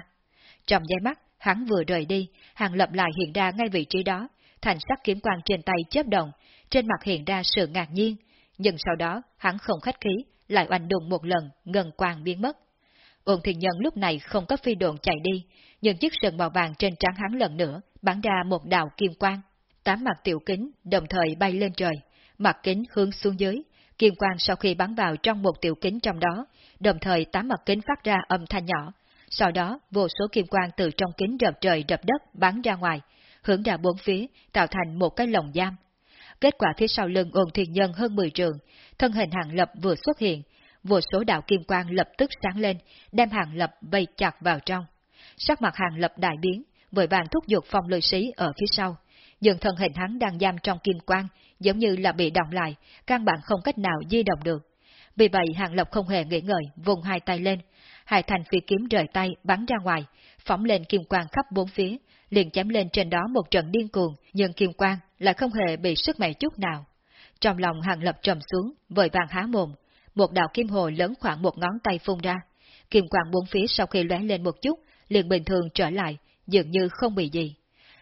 Trong giây mắt, hắn vừa rời đi, hàng lập lại hiện ra ngay vị trí đó, thành sắc kiếm quang trên tay chớp động, trên mặt hiện ra sự ngạc nhiên, nhưng sau đó hắn không khách khí, lại oanh đùng một lần, ngân quang biến mất. Ôn thiên nhân lúc này không có phi độn chạy đi, nhưng chiếc sừng màu vàng trên trán hắn lần nữa bắn ra một đạo kim quang. Tám mặt tiểu kính đồng thời bay lên trời, mặt kính hướng xuống dưới, kim quang sau khi bắn vào trong một tiểu kính trong đó, đồng thời tám mặt kính phát ra âm thanh nhỏ. Sau đó, vô số kim quang từ trong kính rập trời rập đất bắn ra ngoài, hướng ra bốn phía, tạo thành một cái lồng giam. Kết quả phía sau lưng ôn thiền nhân hơn 10 trường, thân hình hàng lập vừa xuất hiện, vô số đạo kim quang lập tức sáng lên, đem hàng lập vây chặt vào trong. Sắc mặt hàng lập đại biến, vội vàng thúc giục phong lôi sĩ ở phía sau. Nhưng thân hình hắn đang giam trong kim quang, giống như là bị động lại, căn bản không cách nào di động được. Vì vậy hàng lập không hề nghĩ ngợi, vùng hai tay lên. hai thành phi kiếm rời tay bắn ra ngoài, phóng lên kim quang khắp bốn phía, liền chém lên trên đó một trận điên cuồng, nhưng kim quang lại không hề bị sức mẻ chút nào. Trong lòng hàng lập trầm xuống, vội vàng há mồm, một đạo kim hồ lớn khoảng một ngón tay phun ra. Kim quang bốn phía sau khi lóe lên một chút, liền bình thường trở lại, dường như không bị gì.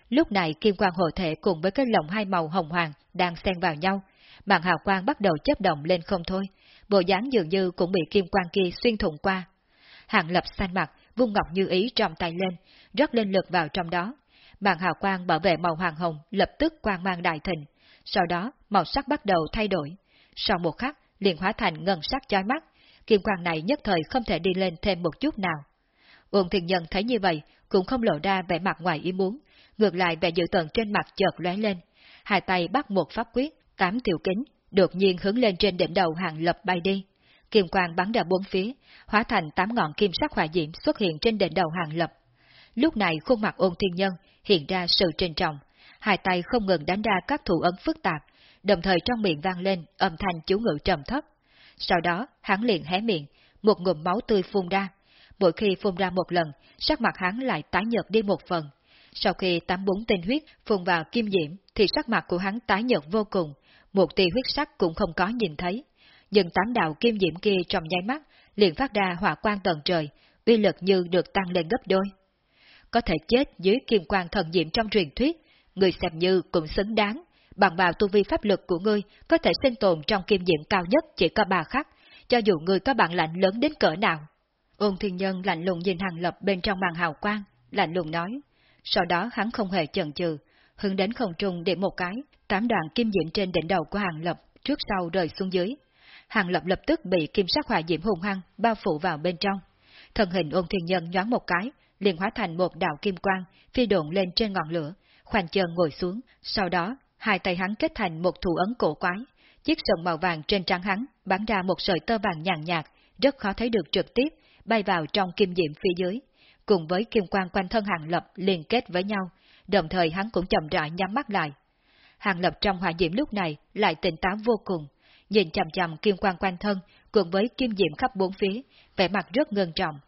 Lúc này kim quang hộ thể cùng với cái lồng hai màu hồng hoàng đang xen vào nhau, Mạng hào quang bắt đầu chấp động lên không thôi, bộ dáng dường như cũng bị kim quang kia xuyên thủng qua. Hàng lập xanh mặt, vung ngọc như ý trong tay lên, rất lên lực vào trong đó. Màn hào quang bảo vệ màu hoàng hồng lập tức quang mang đại thịnh, sau đó màu sắc bắt đầu thay đổi. Sau một khắc, liền hóa thành ngân sắc chói mắt, kim quang này nhất thời không thể đi lên thêm một chút nào. Uông Thiên Nhân thấy như vậy, cũng không lộ ra vẻ mặt ngoài ý muốn, ngược lại vẻ dự tận trên mặt chợt lóe lên, hai tay bắt một pháp quyết, tám tiểu kính, đột nhiên hướng lên trên đỉnh đầu hàng lập bay đi. Kim quang bắn ra bốn phía, hóa thành tám ngọn kim sắc hỏa diễm xuất hiện trên đỉnh đầu hàng lập. Lúc này khuôn mặt ôn thiên nhân hiện ra sự trân trọng, hai tay không ngừng đánh ra các thủ ấn phức tạp, đồng thời trong miệng vang lên âm thanh chú ngữ trầm thấp. Sau đó, hắn liền hé miệng, một ngụm máu tươi phun ra. Mỗi khi phun ra một lần, sắc mặt hắn lại tái nhợt đi một phần. Sau khi tám bốn tinh huyết phun vào kim diễm, thì sắc mặt của hắn tái nhợt vô cùng, một tia huyết sắc cũng không có nhìn thấy. Nhưng tám đạo kim diễm kia trong nháy mắt, liền phát ra hỏa quang tầng trời, uy lực như được tăng lên gấp đôi. Có thể chết dưới kim quang thần diễm trong truyền thuyết, người xem như cũng xứng đáng, bằng vào tu vi pháp lực của ngươi có thể sinh tồn trong kim diệm cao nhất chỉ có ba khắc, cho dù ngươi có bản lãnh lớn đến cỡ nào. Ôn thiên nhân lạnh lùng nhìn hàng lập bên trong màn hào quang, lạnh lùng nói. Sau đó hắn không hề chần chừ, hướng đến không trung để một cái, tám đoạn kim diệm trên đỉnh đầu của hàng lập trước sau rời xuống dưới. Hàng lập lập tức bị kim sắc hỏa diễm hùng hăng bao phủ vào bên trong. Thân hình ôn thiên nhân nhoáng một cái, liền hóa thành một đạo kim quang, phi độn lên trên ngọn lửa, khoanh chân ngồi xuống, sau đó hai tay hắn kết thành một thủ ấn cổ quái, chiếc sừng màu vàng trên trán hắn bắn ra một sợi tơ vàng nhàn nhạt, rất khó thấy được trực tiếp, bay vào trong kim diễm phía dưới, cùng với kim quang quanh thân hàng lập liên kết với nhau, đồng thời hắn cũng chậm rãi nhắm mắt lại. Hàng lập trong hỏa diễm lúc này lại tỉnh táo vô cùng, nhìn chằm chằm kim quang quanh thân cùng với kim diệm khắp bốn phía, vẻ mặt rất ngưng trọng.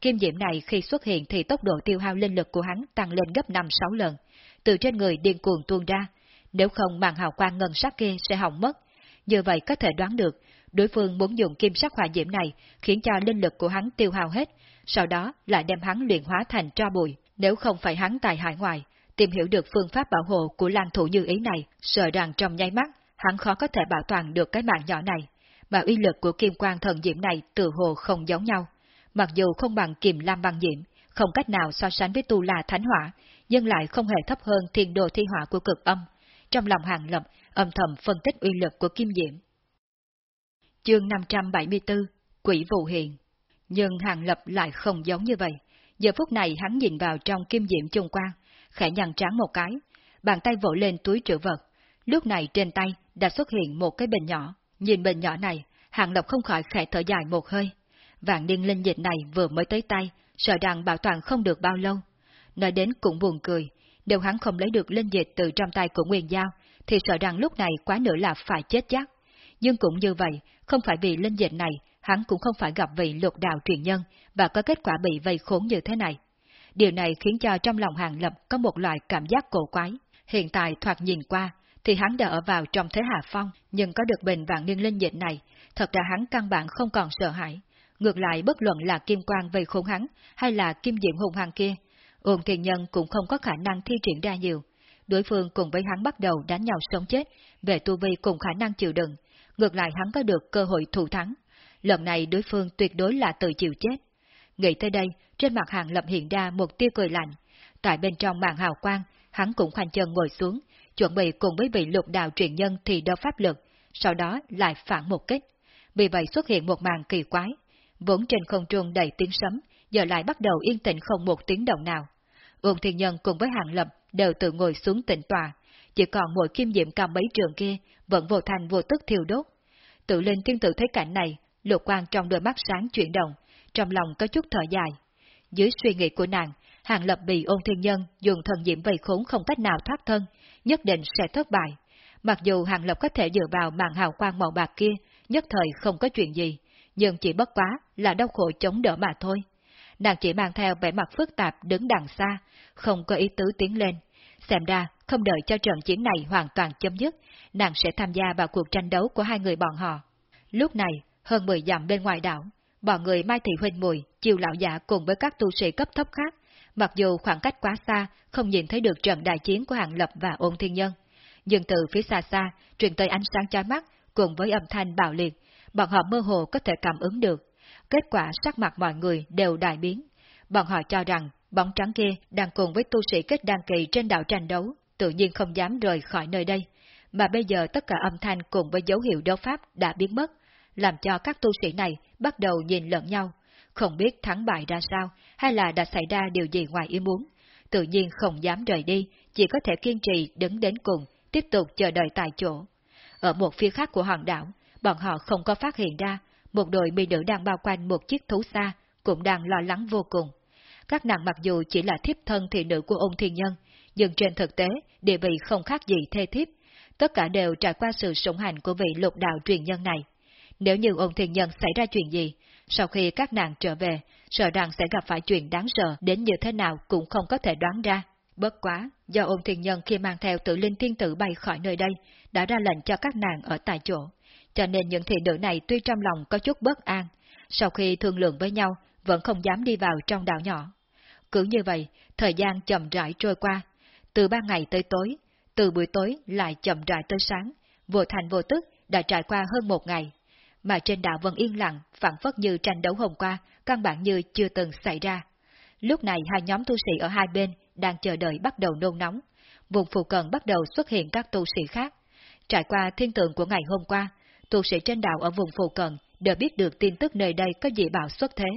Kim diệm này khi xuất hiện thì tốc độ tiêu hao linh lực của hắn tăng lên gấp 5-6 lần, từ trên người điên cuồng tuôn ra, nếu không màn hào quang ngân sắc kia sẽ hỏng mất. Như vậy có thể đoán được, đối phương muốn dùng kim sắc hỏa diễm này khiến cho linh lực của hắn tiêu hao hết, sau đó lại đem hắn luyện hóa thành tro bụi. Nếu không phải hắn tại hải ngoại, tìm hiểu được phương pháp bảo hộ của lan thủ như ý này, sợ rằng trong nháy mắt, hắn khó có thể bảo toàn được cái mạng nhỏ này. Mà uy lực của kim quang thần diễm này tự hồ không giống nhau. Mặc dù không bằng kiềm lam băng diễm, không cách nào so sánh với tu la thánh hỏa, nhưng lại không hề thấp hơn thiên đồ thi hỏa của cực âm. Trong lòng hàng lập, âm thầm phân tích uy lực của kim diễm. Chương 574 Quỷ vụ hiện Nhưng hàng lập lại không giống như vậy. Giờ phút này hắn nhìn vào trong kim diễm trung quang, khẽ nhằn trán một cái, bàn tay vỗ lên túi trữ vật. Lúc này trên tay đã xuất hiện một cái bình nhỏ. Nhìn bình nhỏ này, hàng lập không khỏi khẽ thở dài một hơi. Vạn niên linh dịch này vừa mới tới tay, sợ rằng bảo toàn không được bao lâu. Nói đến cũng buồn cười, nếu hắn không lấy được linh dịch từ trong tay của Nguyên Giao, thì sợ rằng lúc này quá nữa là phải chết chắc. Nhưng cũng như vậy, không phải vì linh dịch này, hắn cũng không phải gặp vị lục đạo truyền nhân và có kết quả bị vây khốn như thế này. Điều này khiến cho trong lòng hàng lập có một loại cảm giác cổ quái. Hiện tại thoạt nhìn qua, thì hắn đã ở vào trong thế hạ phong, nhưng có được bình vạn niên linh dịch này, thật ra hắn căn bản không còn sợ hãi. Ngược lại bất luận là kim quang vây khốn hắn, hay là kim diệm hùng hoàng kia, ôn thiền nhân cũng không có khả năng thi triển ra nhiều. Đối phương cùng với hắn bắt đầu đánh nhau sống chết, về tu vi cùng khả năng chịu đựng, ngược lại hắn có được cơ hội thủ thắng. Lần này đối phương tuyệt đối là tự chịu chết. Nghĩ tới đây, trên mặt hàng lập hiện ra một tia cười lạnh. Tại bên trong màn hào quang, hắn cũng khoanh chân ngồi xuống, chuẩn bị cùng với vị lục đạo truyền nhân thì đo pháp lực, sau đó lại phản một kích. Vì vậy xuất hiện một màn kỳ quái, vốn trên không trung đầy tiếng sấm, giờ lại bắt đầu yên tĩnh không một tiếng động nào. Ôn Thiên Nhân cùng với Hàng Lập đều tự ngồi xuống tịnh tòa, chỉ còn mỗi kim diệm cầm mấy trường kia vẫn vô thành vô tức thiêu đốt. Tự lên tiên tử thấy cảnh này, lục quang trong đôi mắt sáng chuyển động, trong lòng có chút thở dài. Dưới suy nghĩ của nàng, Hàng Lập bị ôn thiên nhân dùng thần diệm vây khốn không cách nào thoát thân, nhất định sẽ thất bại. Mặc dù Hàng Lập có thể dựa vào màn hào quang màu bạc kia, nhất thời không có chuyện gì, nhưng chỉ bất quá là đau khổ chống đỡ mà thôi. Nàng chỉ mang theo vẻ mặt phức tạp đứng đằng xa, không có ý tứ tiến lên. Xem ra, không đợi cho trận chiến này hoàn toàn chấm dứt, nàng sẽ tham gia vào cuộc tranh đấu của hai người bọn họ. Lúc này, hơn 10 dặm bên ngoài đảo, bọn người Mai Thị Huynh Mùi, chiều lão giả cùng với các tu sĩ cấp thấp khác, mặc dù khoảng cách quá xa, không nhìn thấy được trận đại chiến của Hàng Lập và Ôn Thiên Nhân. Nhưng từ phía xa xa, truyền tới ánh sáng chói mắt, cùng với âm thanh bạo liệt, bọn họ mơ hồ có thể cảm ứng được. Kết quả sắc mặt mọi người đều đại biến. Bọn họ cho rằng bóng trắng kia đang cùng với tu sĩ kết đăng kỳ trên đảo tranh đấu, tự nhiên không dám rời khỏi nơi đây. Mà bây giờ tất cả âm thanh cùng với dấu hiệu đấu pháp đã biến mất, làm cho các tu sĩ này bắt đầu nhìn lẫn nhau, không biết thắng bại ra sao, hay là đã xảy ra điều gì ngoài ý muốn. Tự nhiên không dám rời đi, chỉ có thể kiên trì đứng đến cùng, tiếp tục chờ đợi tại chỗ. Ở một phía khác của hòn đảo, bọn họ không có phát hiện ra, một đội mỹ nữ đang bao quanh một chiếc thú xa, cũng đang lo lắng vô cùng. Các nàng mặc dù chỉ là thiếp thân thị nữ của ông thiên nhân, nhưng trên thực tế, địa vị không khác gì thê thiếp. Tất cả đều trải qua sự sủng hành của vị lục đạo truyền nhân này. Nếu như ông thiên nhân xảy ra chuyện gì, sau khi các nàng trở về, sợ rằng sẽ gặp phải chuyện đáng sợ đến như thế nào cũng không có thể đoán ra. Bất quá, do ôn thiên nhân khi mang theo tự linh thiên tử bay khỏi nơi đây, đã ra lệnh cho các nàng ở tại chỗ, cho nên những thị nữ này tuy trong lòng có chút bất an, sau khi thương lượng với nhau, vẫn không dám đi vào trong đảo nhỏ. Cứ như vậy, thời gian chậm rãi trôi qua, từ ban ngày tới tối, từ buổi tối lại chậm rãi tới sáng, vô thành vô tức đã trải qua hơn một ngày. Mà trên đảo vẫn yên lặng, phản phất như tranh đấu hôm qua, căn bản như chưa từng xảy ra. Lúc này hai nhóm tu sĩ ở hai bên đang chờ đợi bắt đầu nôn nóng. Vùng phụ cận bắt đầu xuất hiện các tu sĩ khác. Trải qua thiên tượng của ngày hôm qua, tu sĩ trên đảo ở vùng phụ cận đều biết được tin tức nơi đây có dị bảo xuất thế.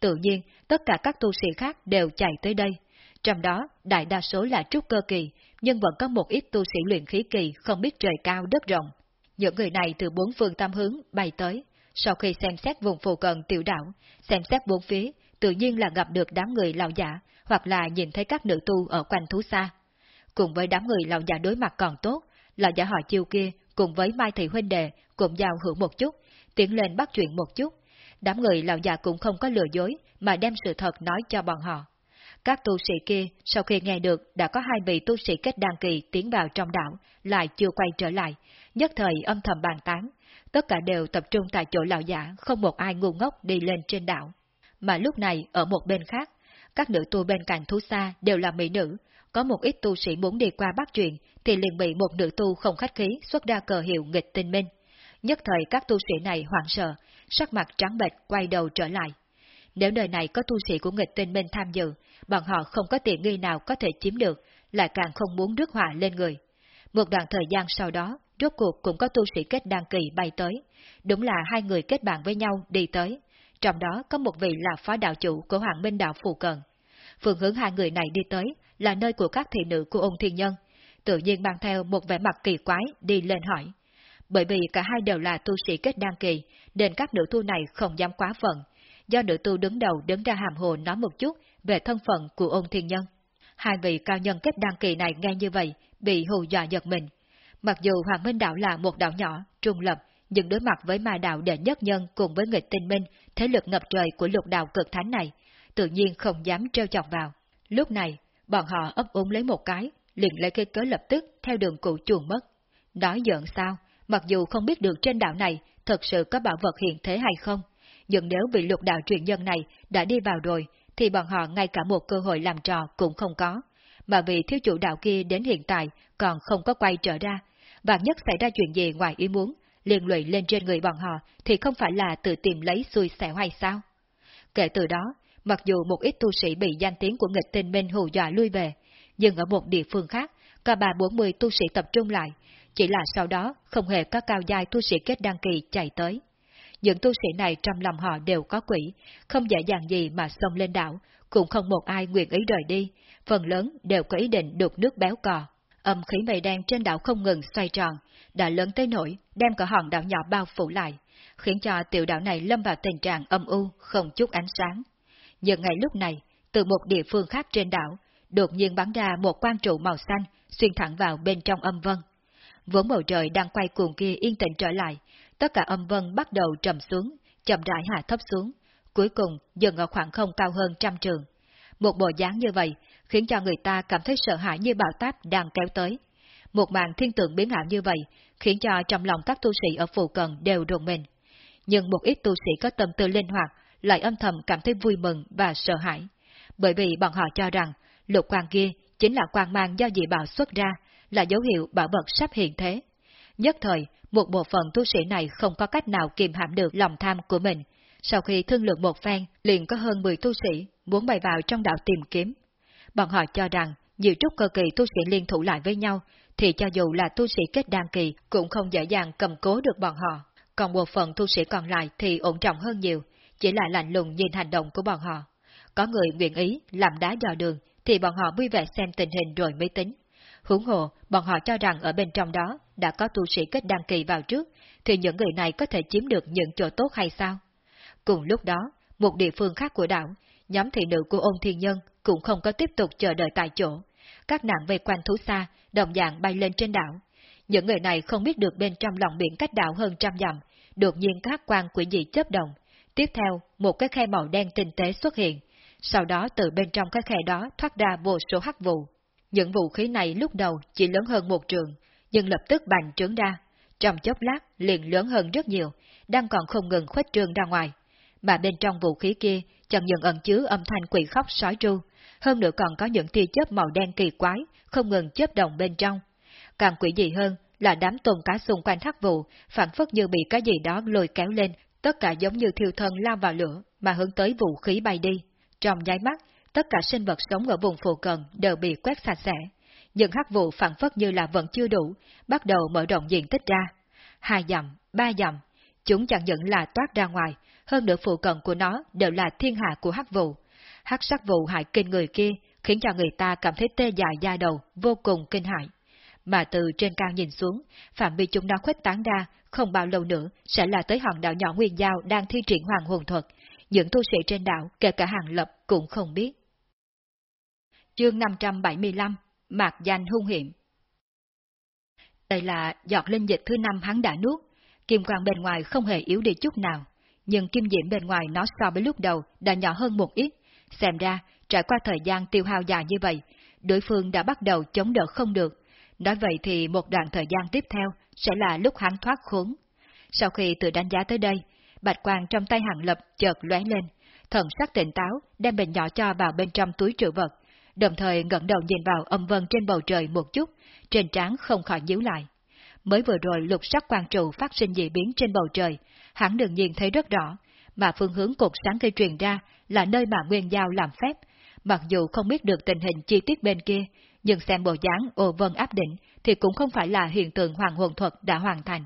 Tự nhiên, tất cả các tu sĩ khác đều chạy tới đây. Trong đó, đại đa số là trúc cơ kỳ, nhưng vẫn có một ít tu sĩ luyện khí kỳ không biết trời cao đất rộng. Những người này từ bốn phương tam hướng bay tới, sau khi xem xét vùng phù cận tiểu đảo, xem xét bốn phía, tự nhiên là gặp được đám người lão giả, hoặc là nhìn thấy các nữ tu ở quanh thú xa. Cùng với đám người lão giả đối mặt còn tốt, lão giả họ chiêu kia cùng với Mai Thị Huynh Đệ cũng giao hưởng một chút, tiến lên bắt chuyện một chút. Đám người lão già cũng không có lừa dối, mà đem sự thật nói cho bọn họ. Các tu sĩ kia, sau khi nghe được đã có hai vị tu sĩ kết đăng kỳ tiến vào trong đảo, lại chưa quay trở lại, nhất thời âm thầm bàn tán. Tất cả đều tập trung tại chỗ lão giả, không một ai ngu ngốc đi lên trên đảo. Mà lúc này, ở một bên khác, các nữ tu bên cạnh thú xa đều là mỹ nữ, có một ít tu sĩ muốn đi qua bắt chuyện, thì liền bị một nữ tu không khách khí xuất ra cờ hiệu nghịch tinh minh. Nhất thời các tu sĩ này hoảng sợ, sắc mặt trắng bệch quay đầu trở lại. Nếu nơi này có tu sĩ của nghịch tinh minh tham dự, bọn họ không có tiện nghi nào có thể chiếm được, lại càng không muốn rước họa lên người. Một đoạn thời gian sau đó, rốt cuộc cũng có tu sĩ kết đăng kỳ bay tới. Đúng là hai người kết bạn với nhau đi tới. Trong đó có một vị là phó đạo chủ của Hoàng Minh Đạo Phù Cần. Phương hướng hai người này đi tới là nơi của các thị nữ của ông thiên nhân, tự nhiên mang theo một vẻ mặt kỳ quái đi lên hỏi. Bởi vì cả hai đều là tu sĩ kết đăng kỳ, nên các nữ tu này không dám quá phận, do nữ tu đứng đầu đứng ra hàm hồ nói một chút về thân phận của ông thiên nhân. Hai vị cao nhân kết đăng kỳ này nghe như vậy, bị hù dọa giật mình. Mặc dù Hoàng Minh Đạo là một đạo nhỏ, trung lập, nhưng đối mặt với ma đạo đệ nhất nhân cùng với nghịch tinh minh, thế lực ngập trời của lục đạo cực thánh này, tự nhiên không dám trêu chọc vào. Lúc này, bọn họ ấp úng lấy một cái, liền lấy cây cớ lập tức theo đường cụ chuồn mất. Nói giận sao, mặc dù không biết được trên đảo này thật sự có bảo vật hiện thế hay không, nhưng nếu vị lục đạo truyền nhân này đã đi vào rồi, thì bọn họ ngay cả một cơ hội làm trò cũng không có. Mà vì thiếu chủ đạo kia đến hiện tại còn không có quay trở ra, và nhất xảy ra chuyện gì ngoài ý muốn, liền lụy lên trên người bọn họ thì không phải là tự tìm lấy xui xẻo hay sao? Kể từ đó, mặc dù một ít tu sĩ bị danh tiếng của nghịch tinh minh hù dọa lui về, nhưng ở một địa phương khác, cả ba bốn mươi tu sĩ tập trung lại, chỉ là sau đó không hề có cao giai tu sĩ kết đăng kỳ chạy tới. Những tu sĩ này trong lòng họ đều có quỷ, không dễ dàng gì mà xông lên đảo, cũng không một ai nguyện ý rời đi, phần lớn đều có ý định đục nước béo cò. Âm khí mây đen trên đảo không ngừng xoay tròn, đã lớn tới nỗi đem cả hòn đảo nhỏ bao phủ lại, khiến cho tiểu đảo này lâm vào tình trạng âm u, không chút ánh sáng. Nhưng ngay lúc này, từ một địa phương khác trên đảo, đột nhiên bắn ra một quan trụ màu xanh, xuyên thẳng vào bên trong âm vân. Vốn bầu trời đang quay cuồng kia yên tĩnh trở lại, tất cả âm vân bắt đầu trầm xuống, chậm rãi hạ thấp xuống, cuối cùng dừng ở khoảng không cao hơn trăm trường. Một bộ dáng như vậy khiến cho người ta cảm thấy sợ hãi như bão táp đang kéo tới. Một màn thiên tượng biến ảo như vậy khiến cho trong lòng các tu sĩ ở phù cận đều rùng mình. Nhưng một ít tu sĩ có tâm tư linh hoạt lại âm thầm cảm thấy vui mừng và sợ hãi. Bởi vì bọn họ cho rằng lục quang kia chính là quang mang do dị bảo xuất ra, là dấu hiệu bảo vật sắp hiện thế. Nhất thời, một bộ phận tu sĩ này không có cách nào kiềm hãm được lòng tham của mình. Sau khi thương lượng một phen, liền có hơn 10 tu sĩ muốn bày vào trong đạo tìm kiếm. Bọn họ cho rằng, nhiều trúc cơ kỳ tu sĩ liên thủ lại với nhau, thì cho dù là tu sĩ kết đan kỳ cũng không dễ dàng cầm cố được bọn họ. Còn một phần tu sĩ còn lại thì ổn trọng hơn nhiều, chỉ là lạnh lùng nhìn hành động của bọn họ. Có người nguyện ý làm đá dò đường, thì bọn họ vui vẻ xem tình hình rồi mới tính. Hưởng hồ, bọn họ cho rằng ở bên trong đó đã có tu sĩ kết đăng kỳ vào trước, thì những người này có thể chiếm được những chỗ tốt hay sao? Cùng lúc đó, một địa phương khác của đảo, nhóm thị nữ của ôn thiên nhân cũng không có tiếp tục chờ đợi tại chỗ. Các nạn về quanh thú xa, đồng dạng bay lên trên đảo. Những người này không biết được bên trong lòng biển cách đảo hơn trăm dặm, đột nhiên các quan quỷ dị chớp động. Tiếp theo, một cái khe màu đen tinh tế xuất hiện, sau đó từ bên trong cái khe đó thoát ra vô số hắc vụ. Những vũ khí này lúc đầu chỉ lớn hơn một trường, nhưng lập tức bành trướng ra, trong chốc lát liền lớn hơn rất nhiều, đang còn không ngừng khuếch trương ra ngoài. Mà bên trong vũ khí kia chẳng những ẩn chứa âm thanh quỷ khóc sói tru, hơn nữa còn có những tia chớp màu đen kỳ quái, không ngừng chớp động bên trong. Càng quỷ dị hơn là đám tôm cá xung quanh thác vụ, phản phất như bị cái gì đó lôi kéo lên, tất cả giống như thiêu thân lao vào lửa mà hướng tới vũ khí bay đi. Trong nháy mắt, tất cả sinh vật sống ở vùng phụ cận đều bị quét sạch sẽ. Những hắc vụ phản phất như là vẫn chưa đủ, bắt đầu mở rộng diện tích ra. Hai dặm, ba dặm, chúng chẳng những là toát ra ngoài, hơn nữa phụ cận của nó đều là thiên hạ của hắc vụ. Hắc sắc vụ hại kinh người kia khiến cho người ta cảm thấy tê dại da đầu, vô cùng kinh hại. Mà từ trên cao nhìn xuống, phạm vi chúng nó khuếch tán ra, không bao lâu nữa sẽ là tới hòn đảo nhỏ Nguyên Giao đang thi triển hoàng hồn thuật, những tu sĩ trên đảo, kể cả hàng lập cũng không biết. Chương 575 Mạc danh hung hiểm Đây là giọt linh dịch thứ năm hắn đã nuốt, kim quang bên ngoài không hề yếu đi chút nào, nhưng kim diễm bên ngoài nó so với lúc đầu đã nhỏ hơn một ít, xem ra trải qua thời gian tiêu hao dài như vậy, đối phương đã bắt đầu chống đỡ không được, nói vậy thì một đoạn thời gian tiếp theo sẽ là lúc hắn thoát khốn. Sau khi tự đánh giá tới đây, bạch quang trong tay hàng lập chợt lóe lên, thần sắc tỉnh táo đem bình nhỏ cho vào bên trong túi trữ vật, đồng thời ngẩng đầu nhìn vào âm vân trên bầu trời một chút, trên trán không khỏi nhíu lại. Mới vừa rồi lục sắc quang trụ phát sinh dị biến trên bầu trời, hắn đương nhiên thấy rất rõ, mà phương hướng cột sáng gây truyền ra là nơi mà Nguyên Giao làm phép, mặc dù không biết được tình hình chi tiết bên kia, nhưng xem bộ dáng ô vân áp định thì cũng không phải là hiện tượng hoàng hồn thuật đã hoàn thành.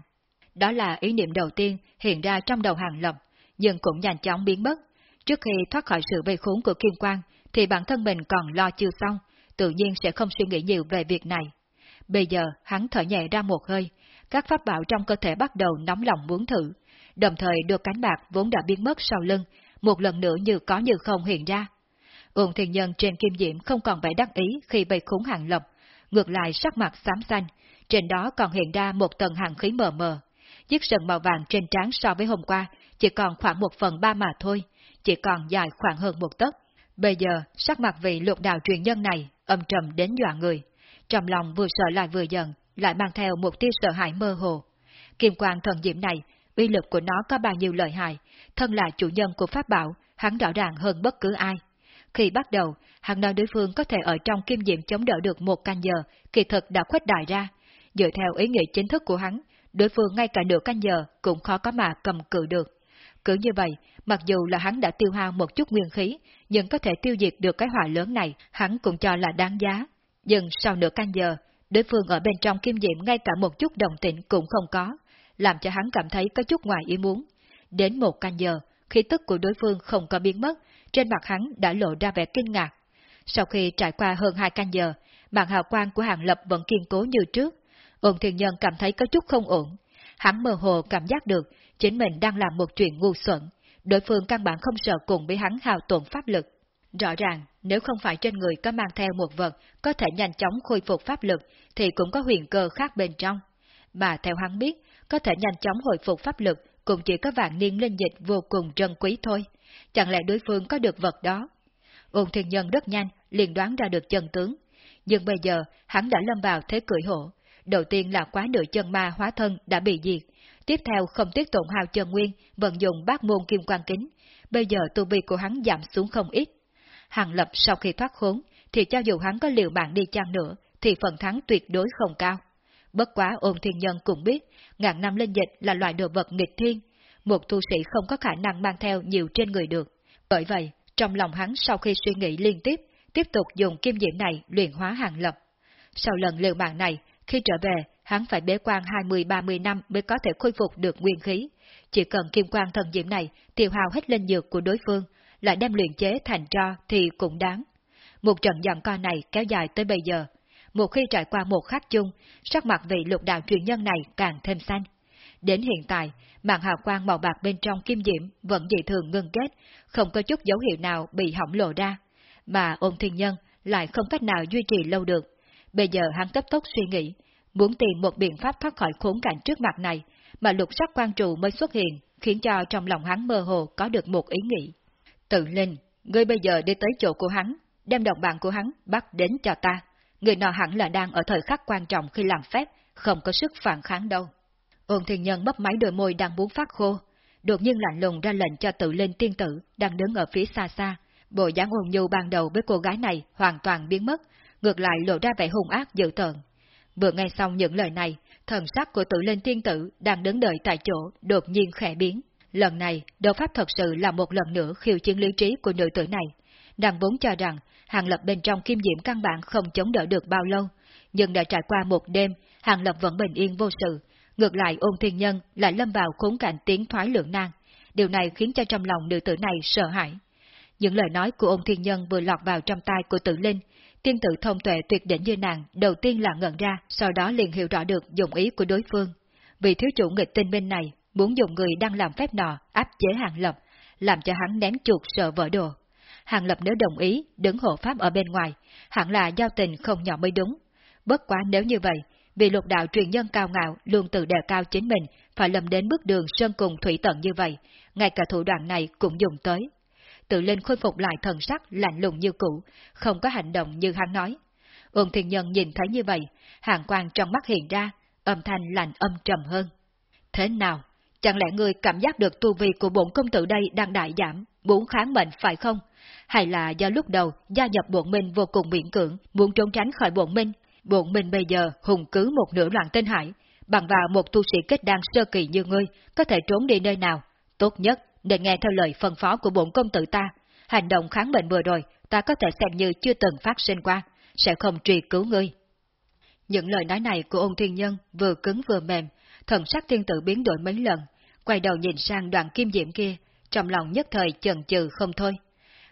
Đó là ý niệm đầu tiên hiện ra trong đầu hàng lập, nhưng cũng nhanh chóng biến mất. Trước khi thoát khỏi sự vây khốn của Kim Quang, thì bản thân mình còn lo chưa xong, tự nhiên sẽ không suy nghĩ nhiều về việc này. Bây giờ hắn thở nhẹ ra một hơi, các pháp bảo trong cơ thể bắt đầu nóng lòng muốn thử, đồng thời đưa cánh bạc vốn đã biến mất sau lưng, một lần nữa như có như không hiện ra. uông thiền nhân trên kim diễm không còn vẻ đắc ý khi bị khốn hàng lập, ngược lại sắc mặt xám xanh, trên đó còn hiện ra một tầng hàng khí mờ mờ, chiếc sừng màu vàng trên trán so với hôm qua chỉ còn khoảng một phần ba mà thôi, chỉ còn dài khoảng hơn một tấc. Bây giờ, sắc mặt vị lục đạo truyền nhân này âm trầm đến dọa người. Trong lòng vừa sợ lại vừa giận, lại mang theo một tia sợ hãi mơ hồ. Kim quang thần diễm này, uy lực của nó có bao nhiêu lợi hại, thân là chủ nhân của pháp bảo, hắn rõ ràng hơn bất cứ ai. Khi bắt đầu, hắn nói đối phương có thể ở trong kim diệm chống đỡ được một canh giờ, kỳ thực đã khuếch đại ra. Dựa theo ý nghĩa chính thức của hắn, đối phương ngay cả nửa canh giờ cũng khó có mà cầm cự được. Cứ như vậy, mặc dù là hắn đã tiêu hao một chút nguyên khí, nhưng có thể tiêu diệt được cái hỏa lớn này, hắn cũng cho là đáng giá. Nhưng sau nửa canh giờ, đối phương ở bên trong kim diệm ngay cả một chút đồng tĩnh cũng không có, làm cho hắn cảm thấy có chút ngoài ý muốn. Đến một canh giờ, khí tức của đối phương không có biến mất, trên mặt hắn đã lộ ra vẻ kinh ngạc. Sau khi trải qua hơn hai canh giờ, mạng hào quang của hàng lập vẫn kiên cố như trước, Ôn thiên nhân cảm thấy có chút không ổn. Hắn mơ hồ cảm giác được chính mình đang làm một chuyện ngu xuẩn. Đối phương căn bản không sợ cùng với hắn hào tổn pháp lực. Rõ ràng, nếu không phải trên người có mang theo một vật có thể nhanh chóng khôi phục pháp lực, thì cũng có huyền cơ khác bên trong. Mà theo hắn biết, có thể nhanh chóng hồi phục pháp lực cũng chỉ có vạn niên linh dịch vô cùng trân quý thôi. Chẳng lẽ đối phương có được vật đó? Ôn thiên nhân rất nhanh, liền đoán ra được chân tướng. Nhưng bây giờ, hắn đã lâm vào thế cưỡi hổ. Đầu tiên là quá nửa chân ma hóa thân đã bị diệt. Tiếp theo không tiếc tổn hao chân nguyên, vận dụng bát môn kim quan kính. Bây giờ tu vi của hắn giảm xuống không ít. Hàng lập sau khi thoát khốn, thì cho dù hắn có liều mạng đi chăng nữa, thì phần thắng tuyệt đối không cao. Bất quá ôn thiên nhân cũng biết, ngàn năm linh dịch là loại đồ vật nghịch thiên, một tu sĩ không có khả năng mang theo nhiều trên người được. Bởi vậy, trong lòng hắn sau khi suy nghĩ liên tiếp, tiếp tục dùng kim diễm này luyện hóa hàng lập. Sau lần liều mạng này, khi trở về, hắn phải bế quan 20-30 năm mới có thể khôi phục được nguyên khí. Chỉ cần kim quan thần diễm này tiêu hao hết linh dược của đối phương, lại đem luyện chế thành tro thì cũng đáng. Một trận giằng co này kéo dài tới bây giờ. Một khi trải qua một khắc chung, sắc mặt vị lục đạo truyền nhân này càng thêm xanh. Đến hiện tại, mạng hào quang màu bạc bên trong kim diễm vẫn dị thường ngưng kết, không có chút dấu hiệu nào bị hỏng lộ ra. Mà ôn thiên nhân lại không cách nào duy trì lâu được. Bây giờ hắn cấp tốc suy nghĩ, muốn tìm một biện pháp thoát khỏi khốn cảnh trước mặt này, mà lục sắc quan trụ mới xuất hiện, khiến cho trong lòng hắn mơ hồ có được một ý nghĩ. Tự linh, ngươi bây giờ đi tới chỗ của hắn, đem đồng bạn của hắn bắt đến cho ta. Người nọ hẳn là đang ở thời khắc quan trọng khi làm phép, không có sức phản kháng đâu. Ôn thiên nhân bấp máy đôi môi đang muốn phát khô, đột nhiên lạnh lùng ra lệnh cho tự Linh tiên tử đang đứng ở phía xa xa. Bộ dáng ôn nhu ban đầu với cô gái này hoàn toàn biến mất, ngược lại lộ ra vẻ hung ác dữ tợn. Vừa nghe xong những lời này, thần sắc của tự Linh tiên tử đang đứng đợi tại chỗ đột nhiên khẽ biến. Lần này, đấu pháp thật sự là một lần nữa khiêu chiến lý trí của nữ tử này. nàng vốn cho rằng, Hàng Lập bên trong kim diễm căn bản không chống đỡ được bao lâu, nhưng đã trải qua một đêm, Hàng Lập vẫn bình yên vô sự, Ngược lại ôn thiên nhân lại lâm vào khốn cảnh tiến thoái lượng nan. Điều này khiến cho trong lòng nữ tử này sợ hãi. Những lời nói của ôn thiên nhân vừa lọt vào trong tai của tử linh, tiên tử thông tuệ tuyệt đỉnh như nàng đầu tiên là ngẩn ra, sau đó liền hiểu rõ được dụng ý của đối phương. Vì thiếu chủ nghịch tinh bên này muốn dùng người đang làm phép nọ áp chế hàng lập, làm cho hắn ném chuột sợ vỡ đồ. Hàng lập nếu đồng ý đứng hộ pháp ở bên ngoài, hẳn là giao tình không nhỏ mới đúng. Bất quá nếu như vậy, vì lục đạo truyền nhân cao ngạo luôn tự đề cao chính mình, phải lầm đến bước đường sơn cùng thủy tận như vậy, ngay cả thủ đoạn này cũng dùng tới. Tự lên khôi phục lại thần sắc lạnh lùng như cũ, không có hành động như hắn nói. Ôn thiên nhân nhìn thấy như vậy, hàng quang trong mắt hiện ra, âm thanh lạnh âm trầm hơn. Thế nào? Chẳng lẽ người cảm giác được tu vi của bổn công tử đây đang đại giảm, muốn kháng mệnh phải không? Hay là do lúc đầu gia nhập bổn minh vô cùng miễn cưỡng, muốn trốn tránh khỏi bổn minh, bổn minh bây giờ hùng cứ một nửa loạn tên hải, bằng vào một tu sĩ kết đan sơ kỳ như ngươi, có thể trốn đi nơi nào. Tốt nhất, để nghe theo lời phân phó của bổn công tử ta. Hành động kháng mệnh vừa rồi, ta có thể xem như chưa từng phát sinh qua, sẽ không truy cứu ngươi. Những lời nói này của ôn thiên nhân vừa cứng vừa mềm, thần sắc thiên tử biến đổi mấy lần, quay đầu nhìn sang đoàn kim diễm kia, trong lòng nhất thời chần chừ không thôi.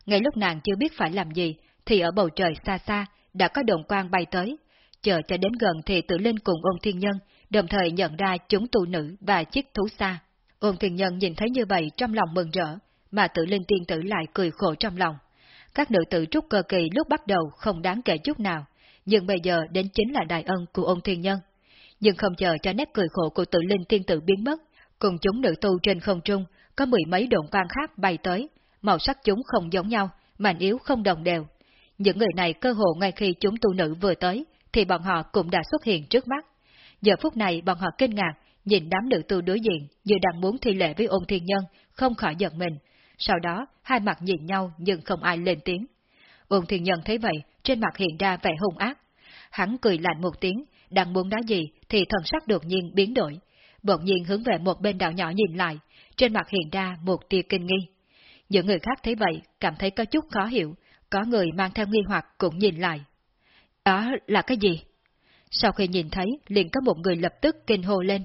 Ngay lúc nàng chưa biết phải làm gì, thì ở bầu trời xa xa đã có đồng quang bay tới, chờ cho đến gần thì tự linh cùng ôn thiên nhân, đồng thời nhận ra chúng tù nữ và chiếc thú xa. Ôn thiên nhân nhìn thấy như vậy trong lòng mừng rỡ, mà tự linh tiên tử lại cười khổ trong lòng. Các nữ tử trúc cơ kỳ lúc bắt đầu không đáng kể chút nào, nhưng bây giờ đến chính là đại ân của ôn thiên nhân. Nhưng không chờ cho nét cười khổ của tự linh tiên tử biến mất, cùng chúng nữ tu trên không trung, có mười mấy độn quan khác bay tới, màu sắc chúng không giống nhau, mạnh yếu không đồng đều. Những người này cơ hồ ngay khi chúng tu nữ vừa tới, thì bọn họ cũng đã xuất hiện trước mắt. Giờ phút này bọn họ kinh ngạc, nhìn đám nữ tu đối diện như đang muốn thi lệ với ôn thiên nhân, không khỏi giận mình. Sau đó, hai mặt nhìn nhau nhưng không ai lên tiếng. Ôn thiên nhân thấy vậy, trên mặt hiện ra vẻ hung ác. Hắn cười lạnh một tiếng, đang muốn nói gì thì thần sắc đột nhiên biến đổi. Bỗng nhiên hướng về một bên đảo nhỏ nhìn lại, trên mặt hiện ra một tia kinh nghi. Những người khác thấy vậy, cảm thấy có chút khó hiểu, có người mang theo nghi hoặc cũng nhìn lại. Đó là cái gì? Sau khi nhìn thấy, liền có một người lập tức kinh hô lên.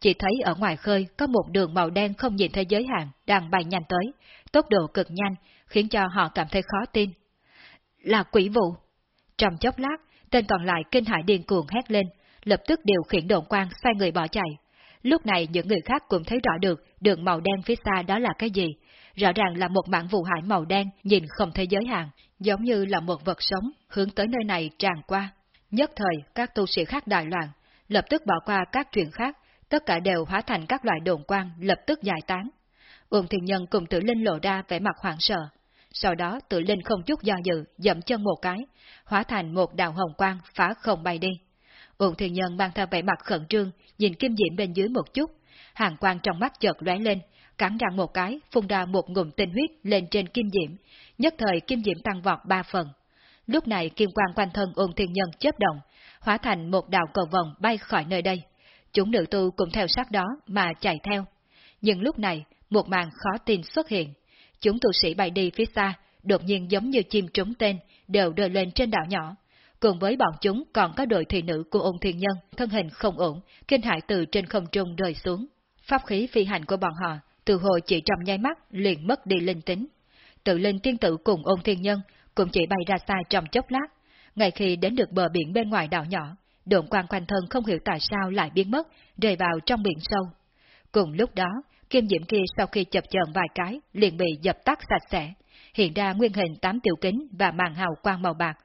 Chỉ thấy ở ngoài khơi có một đường màu đen không nhìn thấy giới hạn đang bay nhanh tới, tốc độ cực nhanh, khiến cho họ cảm thấy khó tin. Là quỷ vụ. Trong chốc lát, tên còn lại kinh hãi điên cuồng hét lên, lập tức điều khiển đồn quang xoay người bỏ chạy. Lúc này những người khác cũng thấy rõ được đường màu đen phía xa đó là cái gì. Rõ ràng là một mảng vụ hải màu đen nhìn không thấy giới hạn, giống như là một vật sống hướng tới nơi này tràn qua. Nhất thời, các tu sĩ khác đại loạn, lập tức bỏ qua các chuyện khác, tất cả đều hóa thành các loại đồn quang lập tức giải tán. Uông Thiên Nhân cùng tử linh lộ ra vẻ mặt hoảng sợ. Sau đó tự linh không chút do dự, dậm chân một cái, hóa thành một đạo hồng quang phá không bay đi. Uông Thiên Nhân mang theo vẻ mặt khẩn trương, nhìn kim diễm bên dưới một chút, hàng quang trong mắt chợt lóe lên, cắn răng một cái, phun ra một ngụm tinh huyết lên trên kim diễm, nhất thời kim diễm tăng vọt ba phần. Lúc này kim quang quanh thân Uông thiên nhân chớp động, hóa thành một đạo cầu vòng bay khỏi nơi đây. Chúng nữ tu cũng theo sát đó mà chạy theo. Nhưng lúc này, một màn khó tin xuất hiện. Chúng tu sĩ bay đi phía xa, đột nhiên giống như chim trúng tên, đều rơi lên trên đảo nhỏ. Cùng với bọn chúng còn có đội thị nữ của ôn thiên nhân, thân hình không ổn, kinh hại từ trên không trung rơi xuống. Pháp khí phi hành của bọn họ, từ hồi chỉ trong nháy mắt liền mất đi linh tính. Tự linh tiên tử cùng ôn thiên nhân cũng chỉ bay ra xa trong chốc lát. Ngay khi đến được bờ biển bên ngoài đảo nhỏ, độn quan quanh thân không hiểu tại sao lại biến mất, rơi vào trong biển sâu. Cùng lúc đó, kim diễm kia sau khi chập chờn vài cái, liền bị dập tắt sạch sẽ, hiện ra nguyên hình tám tiểu kính và màn hào quang màu bạc.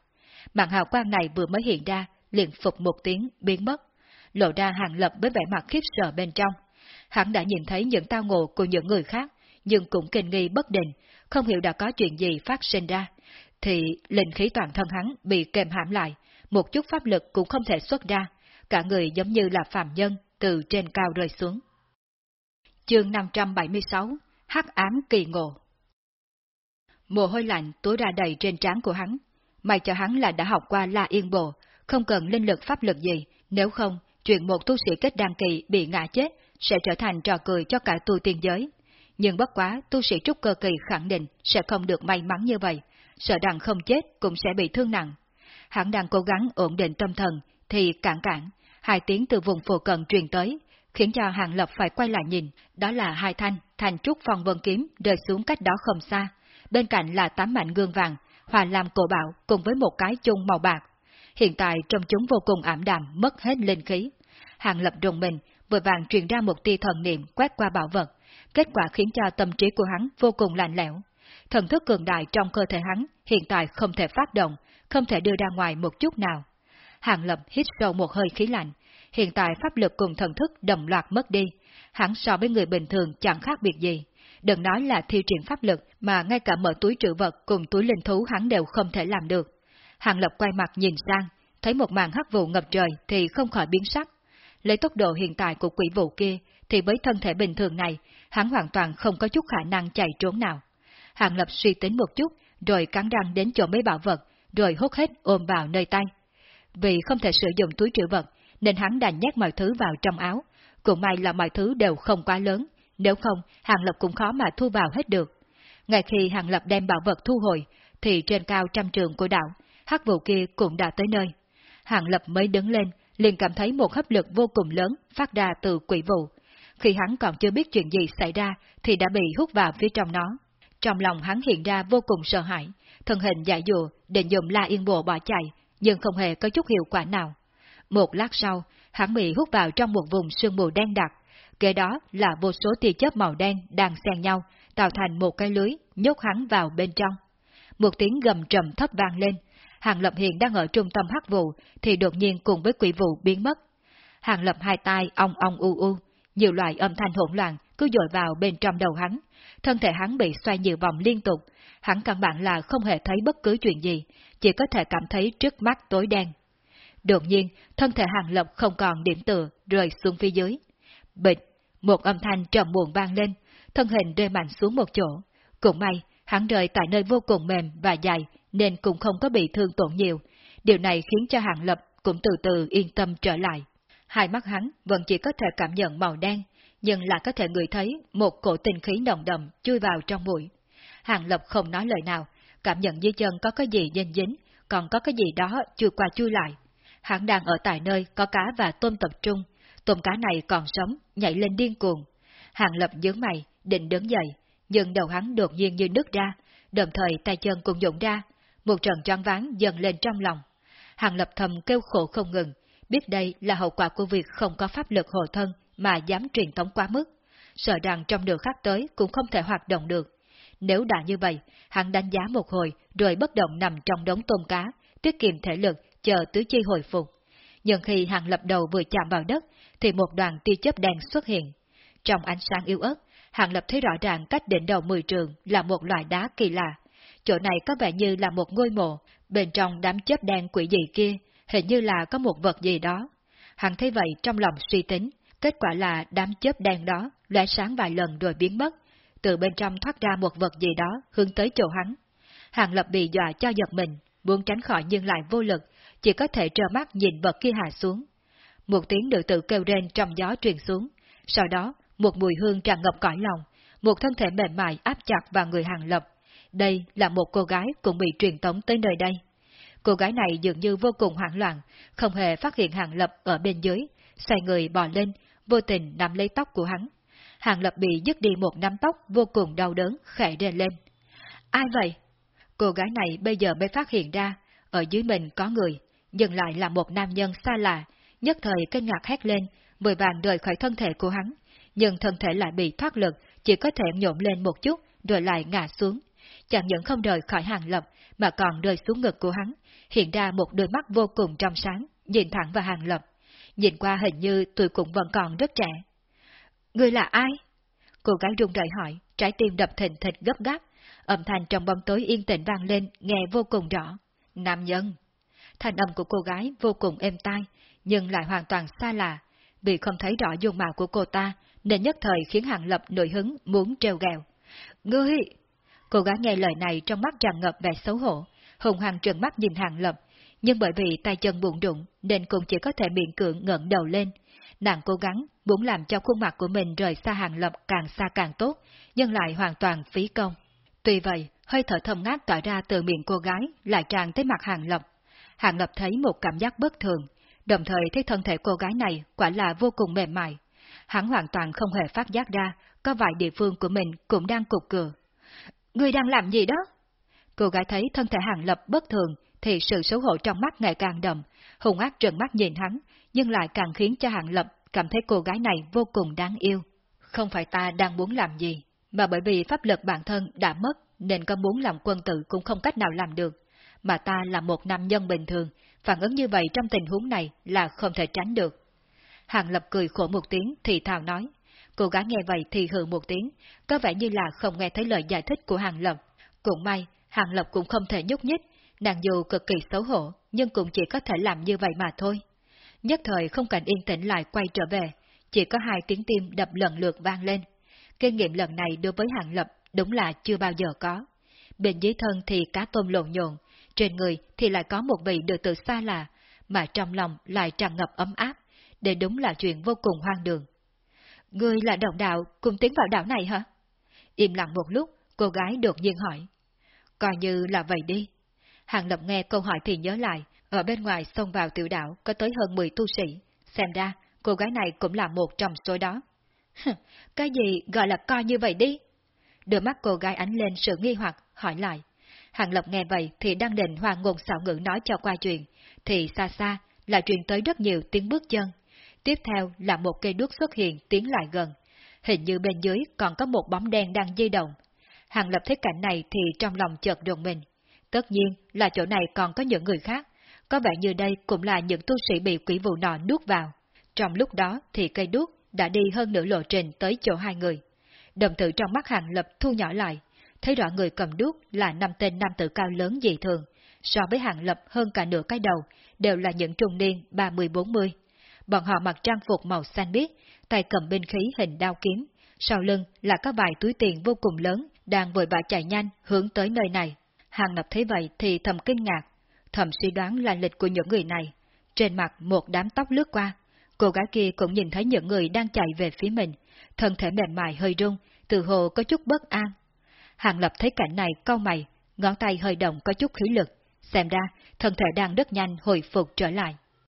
Màn hào quang này vừa mới hiện ra, liền phục một tiếng, biến mất, lộ ra hàng lập với vẻ mặt khiếp sợ bên trong. Hắn đã nhìn thấy những tao ngộ của những người khác, nhưng cũng kinh nghi bất định, không hiểu đã có chuyện gì phát sinh ra, thì linh khí toàn thân hắn bị kèm hãm lại, một chút pháp lực cũng không thể xuất ra, cả người giống như là phạm nhân từ trên cao rơi xuống. Chương 576 Hắc ám kỳ ngộ Mồ hôi lạnh túa ra đầy trên trán của hắn, may cho hắn là đã học qua La Yên Bộ, không cần linh lực pháp lực gì, nếu không, chuyện một tu sĩ kết đăng kỳ bị ngã chết sẽ trở thành trò cười cho cả tu tiên giới. Nhưng bất quá, tu sĩ trúc cơ kỳ khẳng định sẽ không được may mắn như vậy, sợ rằng không chết cũng sẽ bị thương nặng. Hắn đang cố gắng ổn định tâm thần, thì cản cản, hai tiếng từ vùng phù cận truyền tới, khiến cho Hàng Lập phải quay lại nhìn, đó là hai thanh, thành trúc phong vân kiếm rơi xuống cách đó không xa, bên cạnh là tám mảnh gương vàng, hòa làm cổ bảo cùng với một cái chung màu bạc. Hiện tại trong chúng vô cùng ảm đạm, mất hết linh khí. Hàng Lập rùng mình, vội vàng truyền ra một tia thần niệm quét qua bảo vật, kết quả khiến cho tâm trí của hắn vô cùng lạnh lẽo. Thần thức cường đại trong cơ thể hắn hiện tại không thể phát động, không thể đưa ra ngoài một chút nào. Hàng Lập hít sâu một hơi khí lạnh, hiện tại pháp lực cùng thần thức đồng loạt mất đi, hắn so với người bình thường chẳng khác biệt gì. Đừng nói là thi triển pháp lực mà ngay cả mở túi trữ vật cùng túi linh thú hắn đều không thể làm được. Hàng Lập quay mặt nhìn sang, thấy một màn hắc vụ ngập trời thì không khỏi biến sắc. Lấy tốc độ hiện tại của quỷ vụ kia, thì với thân thể bình thường này, hắn hoàn toàn không có chút khả năng chạy trốn nào. Hàng Lập suy tính một chút, rồi cắn răng đến chỗ mấy bảo vật, rồi hút hết ôm vào nơi tay. Vì không thể sử dụng túi trữ vật, nên hắn đành nhét mọi thứ vào trong áo. Cũng may là mọi thứ đều không quá lớn, nếu không, Hàng Lập cũng khó mà thu vào hết được. Ngay khi Hàng Lập đem bảo vật thu hồi, thì trên cao trăm trường của đảo, hắc vụ kia cũng đã tới nơi. Hàng Lập mới đứng lên, liền cảm thấy một hấp lực vô cùng lớn phát ra từ quỷ vụ. Khi hắn còn chưa biết chuyện gì xảy ra, thì đã bị hút vào phía trong nó. Trong lòng hắn hiện ra vô cùng sợ hãi, thân hình dại dùa, định dùng la yên bộ bỏ chạy, nhưng không hề có chút hiệu quả nào. Một lát sau, hắn bị hút vào trong một vùng sương mù đen đặc, kế đó là vô số tia chớp màu đen đang xen nhau, tạo thành một cái lưới, nhốt hắn vào bên trong. Một tiếng gầm trầm thấp vang lên, Hàng Lập hiện đang ở trung tâm hắc vụ, thì đột nhiên cùng với quỷ vụ biến mất. Hàng Lập hai tay ong ong u u, nhiều loại âm thanh hỗn loạn cứ dội vào bên trong đầu hắn, thân thể hắn bị xoay nhiều vòng liên tục, hắn căn bản là không hề thấy bất cứ chuyện gì, chỉ có thể cảm thấy trước mắt tối đen. Đột nhiên, thân thể Hàng Lập không còn điểm tựa, rơi xuống phía dưới. Bịch, một âm thanh trầm buồn vang lên, thân hình rơi mạnh xuống một chỗ. Cũng may, hắn rơi tại nơi vô cùng mềm và dài, nên cũng không có bị thương tổn nhiều. Điều này khiến cho Hàng Lập cũng từ từ yên tâm trở lại. Hai mắt hắn vẫn chỉ có thể cảm nhận màu đen, nhưng lại có thể ngửi thấy một cổ tinh khí nồng đậm chui vào trong mũi. Hàng Lập không nói lời nào, cảm nhận dưới chân có cái gì dinh dính, còn có cái gì đó chui qua chui lại. Hắn đang ở tại nơi có cá và tôm tập trung, tôm cá này còn sống, nhảy lên điên cuồng. Hàng Lập nhướng mày, định đứng dậy, nhưng đầu hắn đột nhiên như nứt ra, đồng thời tay chân cũng dụng ra, một trận choáng váng dần lên trong lòng. Hàng Lập thầm kêu khổ không ngừng, biết đây là hậu quả của việc không có pháp lực hộ thân mà dám truyền tống quá mức, sợ rằng trong đường khác tới cũng không thể hoạt động được. Nếu đã như vậy, hắn đánh giá một hồi rồi bất động nằm trong đống tôm cá, tiết kiệm thể lực, chờ tứ chi hồi phục. nhưng khi Hàng Lập đầu vừa chạm vào đất, thì một đoàn tia chớp đen xuất hiện. Trong ánh sáng yếu ớt, Hàng Lập thấy rõ ràng cách đỉnh đầu mười trường là một loại đá kỳ lạ. Chỗ này có vẻ như là một ngôi mộ, bên trong đám chớp đen quỷ dị kia, hình như là có một vật gì đó. Hắn thấy vậy trong lòng suy tính, kết quả là đám chớp đen đó lóe sáng vài lần rồi biến mất, từ bên trong thoát ra một vật gì đó hướng tới chỗ hắn. Hàng Lập bị dọa cho giật mình, muốn tránh khỏi nhưng lại vô lực, chỉ có thể trơ mắt nhìn vật kia hạ xuống. Một tiếng nữ tử kêu rên trong gió truyền xuống, sau đó một mùi hương tràn ngập cõi lòng, một thân thể mềm mại áp chặt vào người Hàng Lập. Đây là một cô gái cũng bị truyền tống tới nơi đây. Cô gái này dường như vô cùng hoảng loạn, không hề phát hiện Hàng Lập ở bên dưới, xoay người bò lên, vô tình nắm lấy tóc của hắn. Hàng Lập bị dứt đi một nắm tóc vô cùng đau đớn, khẽ rên lên. Ai vậy? Cô gái này bây giờ mới phát hiện ra, ở dưới mình có người, nhưng lại là một nam nhân xa lạ, nhất thời kinh ngạc hét lên, mười vàng rời khỏi thân thể của hắn, nhưng thân thể lại bị thoát lực, chỉ có thể nhộn lên một chút, rồi lại ngã xuống. Chẳng những không rời khỏi hàng lập, mà còn rơi xuống ngực của hắn, hiện ra một đôi mắt vô cùng trong sáng, nhìn thẳng vào hàng lập. Nhìn qua hình như tuổi cũng vẫn còn rất trẻ. Người là ai? Cô gái run rẩy hỏi, trái tim đập thình thịch gấp gáp, âm thanh trong bóng tối yên tĩnh vang lên, nghe vô cùng rõ. Nam nhân. Thanh âm của cô gái vô cùng êm tai, nhưng lại hoàn toàn xa lạ, vì không thấy rõ dung mạo của cô ta, nên nhất thời khiến Hàng Lập nổi hứng muốn treo gẹo. Ngươi! Cô gái nghe lời này trong mắt tràn ngập vẻ xấu hổ, hùng hoàng trừng mắt nhìn Hàng Lập, nhưng bởi vì tay chân buồn đụng nên cũng chỉ có thể miệng cưỡng ngẩng đầu lên. Nàng cố gắng muốn làm cho khuôn mặt của mình rời xa Hàng Lập càng xa càng tốt, nhưng lại hoàn toàn phí công. Tuy vậy, hơi thở thầm ngát tỏa ra từ miệng cô gái lại tràn tới mặt Hàng Lập. Hàng Lập thấy một cảm giác bất thường, đồng thời thấy thân thể cô gái này quả là vô cùng mềm mại. Hắn hoàn toàn không hề phát giác ra, có vài địa phương của mình cũng đang cục cửa. Người đang làm gì đó? Cô gái thấy thân thể Hàng Lập bất thường, thì sự xấu hổ trong mắt ngày càng đậm, hùng ác trợn mắt nhìn hắn, nhưng lại càng khiến cho Hàng Lập cảm thấy cô gái này vô cùng đáng yêu. Không phải ta đang muốn làm gì, mà bởi vì pháp lực bản thân đã mất, nên có muốn làm quân tử cũng không cách nào làm được. Mà ta là một nam nhân bình thường, phản ứng như vậy trong tình huống này là không thể tránh được. Hàng Lập cười khổ một tiếng thì thào nói. Cô gái nghe vậy thì hừ một tiếng, có vẻ như là không nghe thấy lời giải thích của Hàng Lập. Cũng may, Hàng Lập cũng không thể nhúc nhích, nàng dù cực kỳ xấu hổ, nhưng cũng chỉ có thể làm như vậy mà thôi. Nhất thời không cần yên tĩnh lại quay trở về, chỉ có hai tiếng tim đập lần lượt vang lên. Kinh nghiệm lần này đối với Hàng Lập đúng là chưa bao giờ có. Bên dưới thân thì cá tôm lộn nhộn, trên người thì lại có một vị được từ xa lạ, mà trong lòng lại tràn ngập ấm áp, để đúng là chuyện vô cùng hoang đường. Ngươi là đồng đạo cùng tiến vào đảo này hả? Im lặng một lúc, cô gái đột nhiên hỏi. Coi như là vậy đi. Hàng Lập nghe câu hỏi thì nhớ lại, ở bên ngoài xông vào tiểu đảo có tới hơn 10 tu sĩ, xem ra cô gái này cũng là một trong số đó. cái gì gọi là coi như vậy đi? Đôi mắt cô gái ánh lên sự nghi hoặc, hỏi lại. Hàng Lập nghe vậy thì đang định hoàng ngôn xạo ngữ nói cho qua chuyện, thì xa xa là truyền tới rất nhiều tiếng bước chân. Tiếp theo là một cây đuốc xuất hiện tiến lại gần. Hình như bên dưới còn có một bóng đen đang di động. Hàng Lập thấy cảnh này thì trong lòng chợt đồn mình. Tất nhiên là chỗ này còn có những người khác, có vẻ như đây cũng là những tu sĩ bị quỷ vụ nọ nuốt vào. Trong lúc đó thì cây đuốc đã đi hơn nửa lộ trình tới chỗ hai người. Đồng tử trong mắt hàng lập thu nhỏ lại, thấy rõ người cầm đuốc là năm tên nam tử cao lớn dị thường, so với hàng lập hơn cả nửa cái đầu, đều là những trung niên 30-40. Bọn họ mặc trang phục màu xanh biếc, tay cầm binh khí hình đao kiếm, sau lưng là các vài túi tiền vô cùng lớn, đang vội vã chạy nhanh hướng tới nơi này. Hàng lập thấy vậy thì thầm kinh ngạc, thầm suy đoán là lịch của những người này. Trên mặt một đám tóc lướt qua, cô gái kia cũng nhìn thấy những người đang chạy về phía mình, thân thể mềm mại hơi rung, từ hồ có chút bất an. Hàng lập thấy cảnh này cau mày, ngón tay hơi động có chút khí lực, xem ra thân thể đang rất nhanh hồi phục trở lại.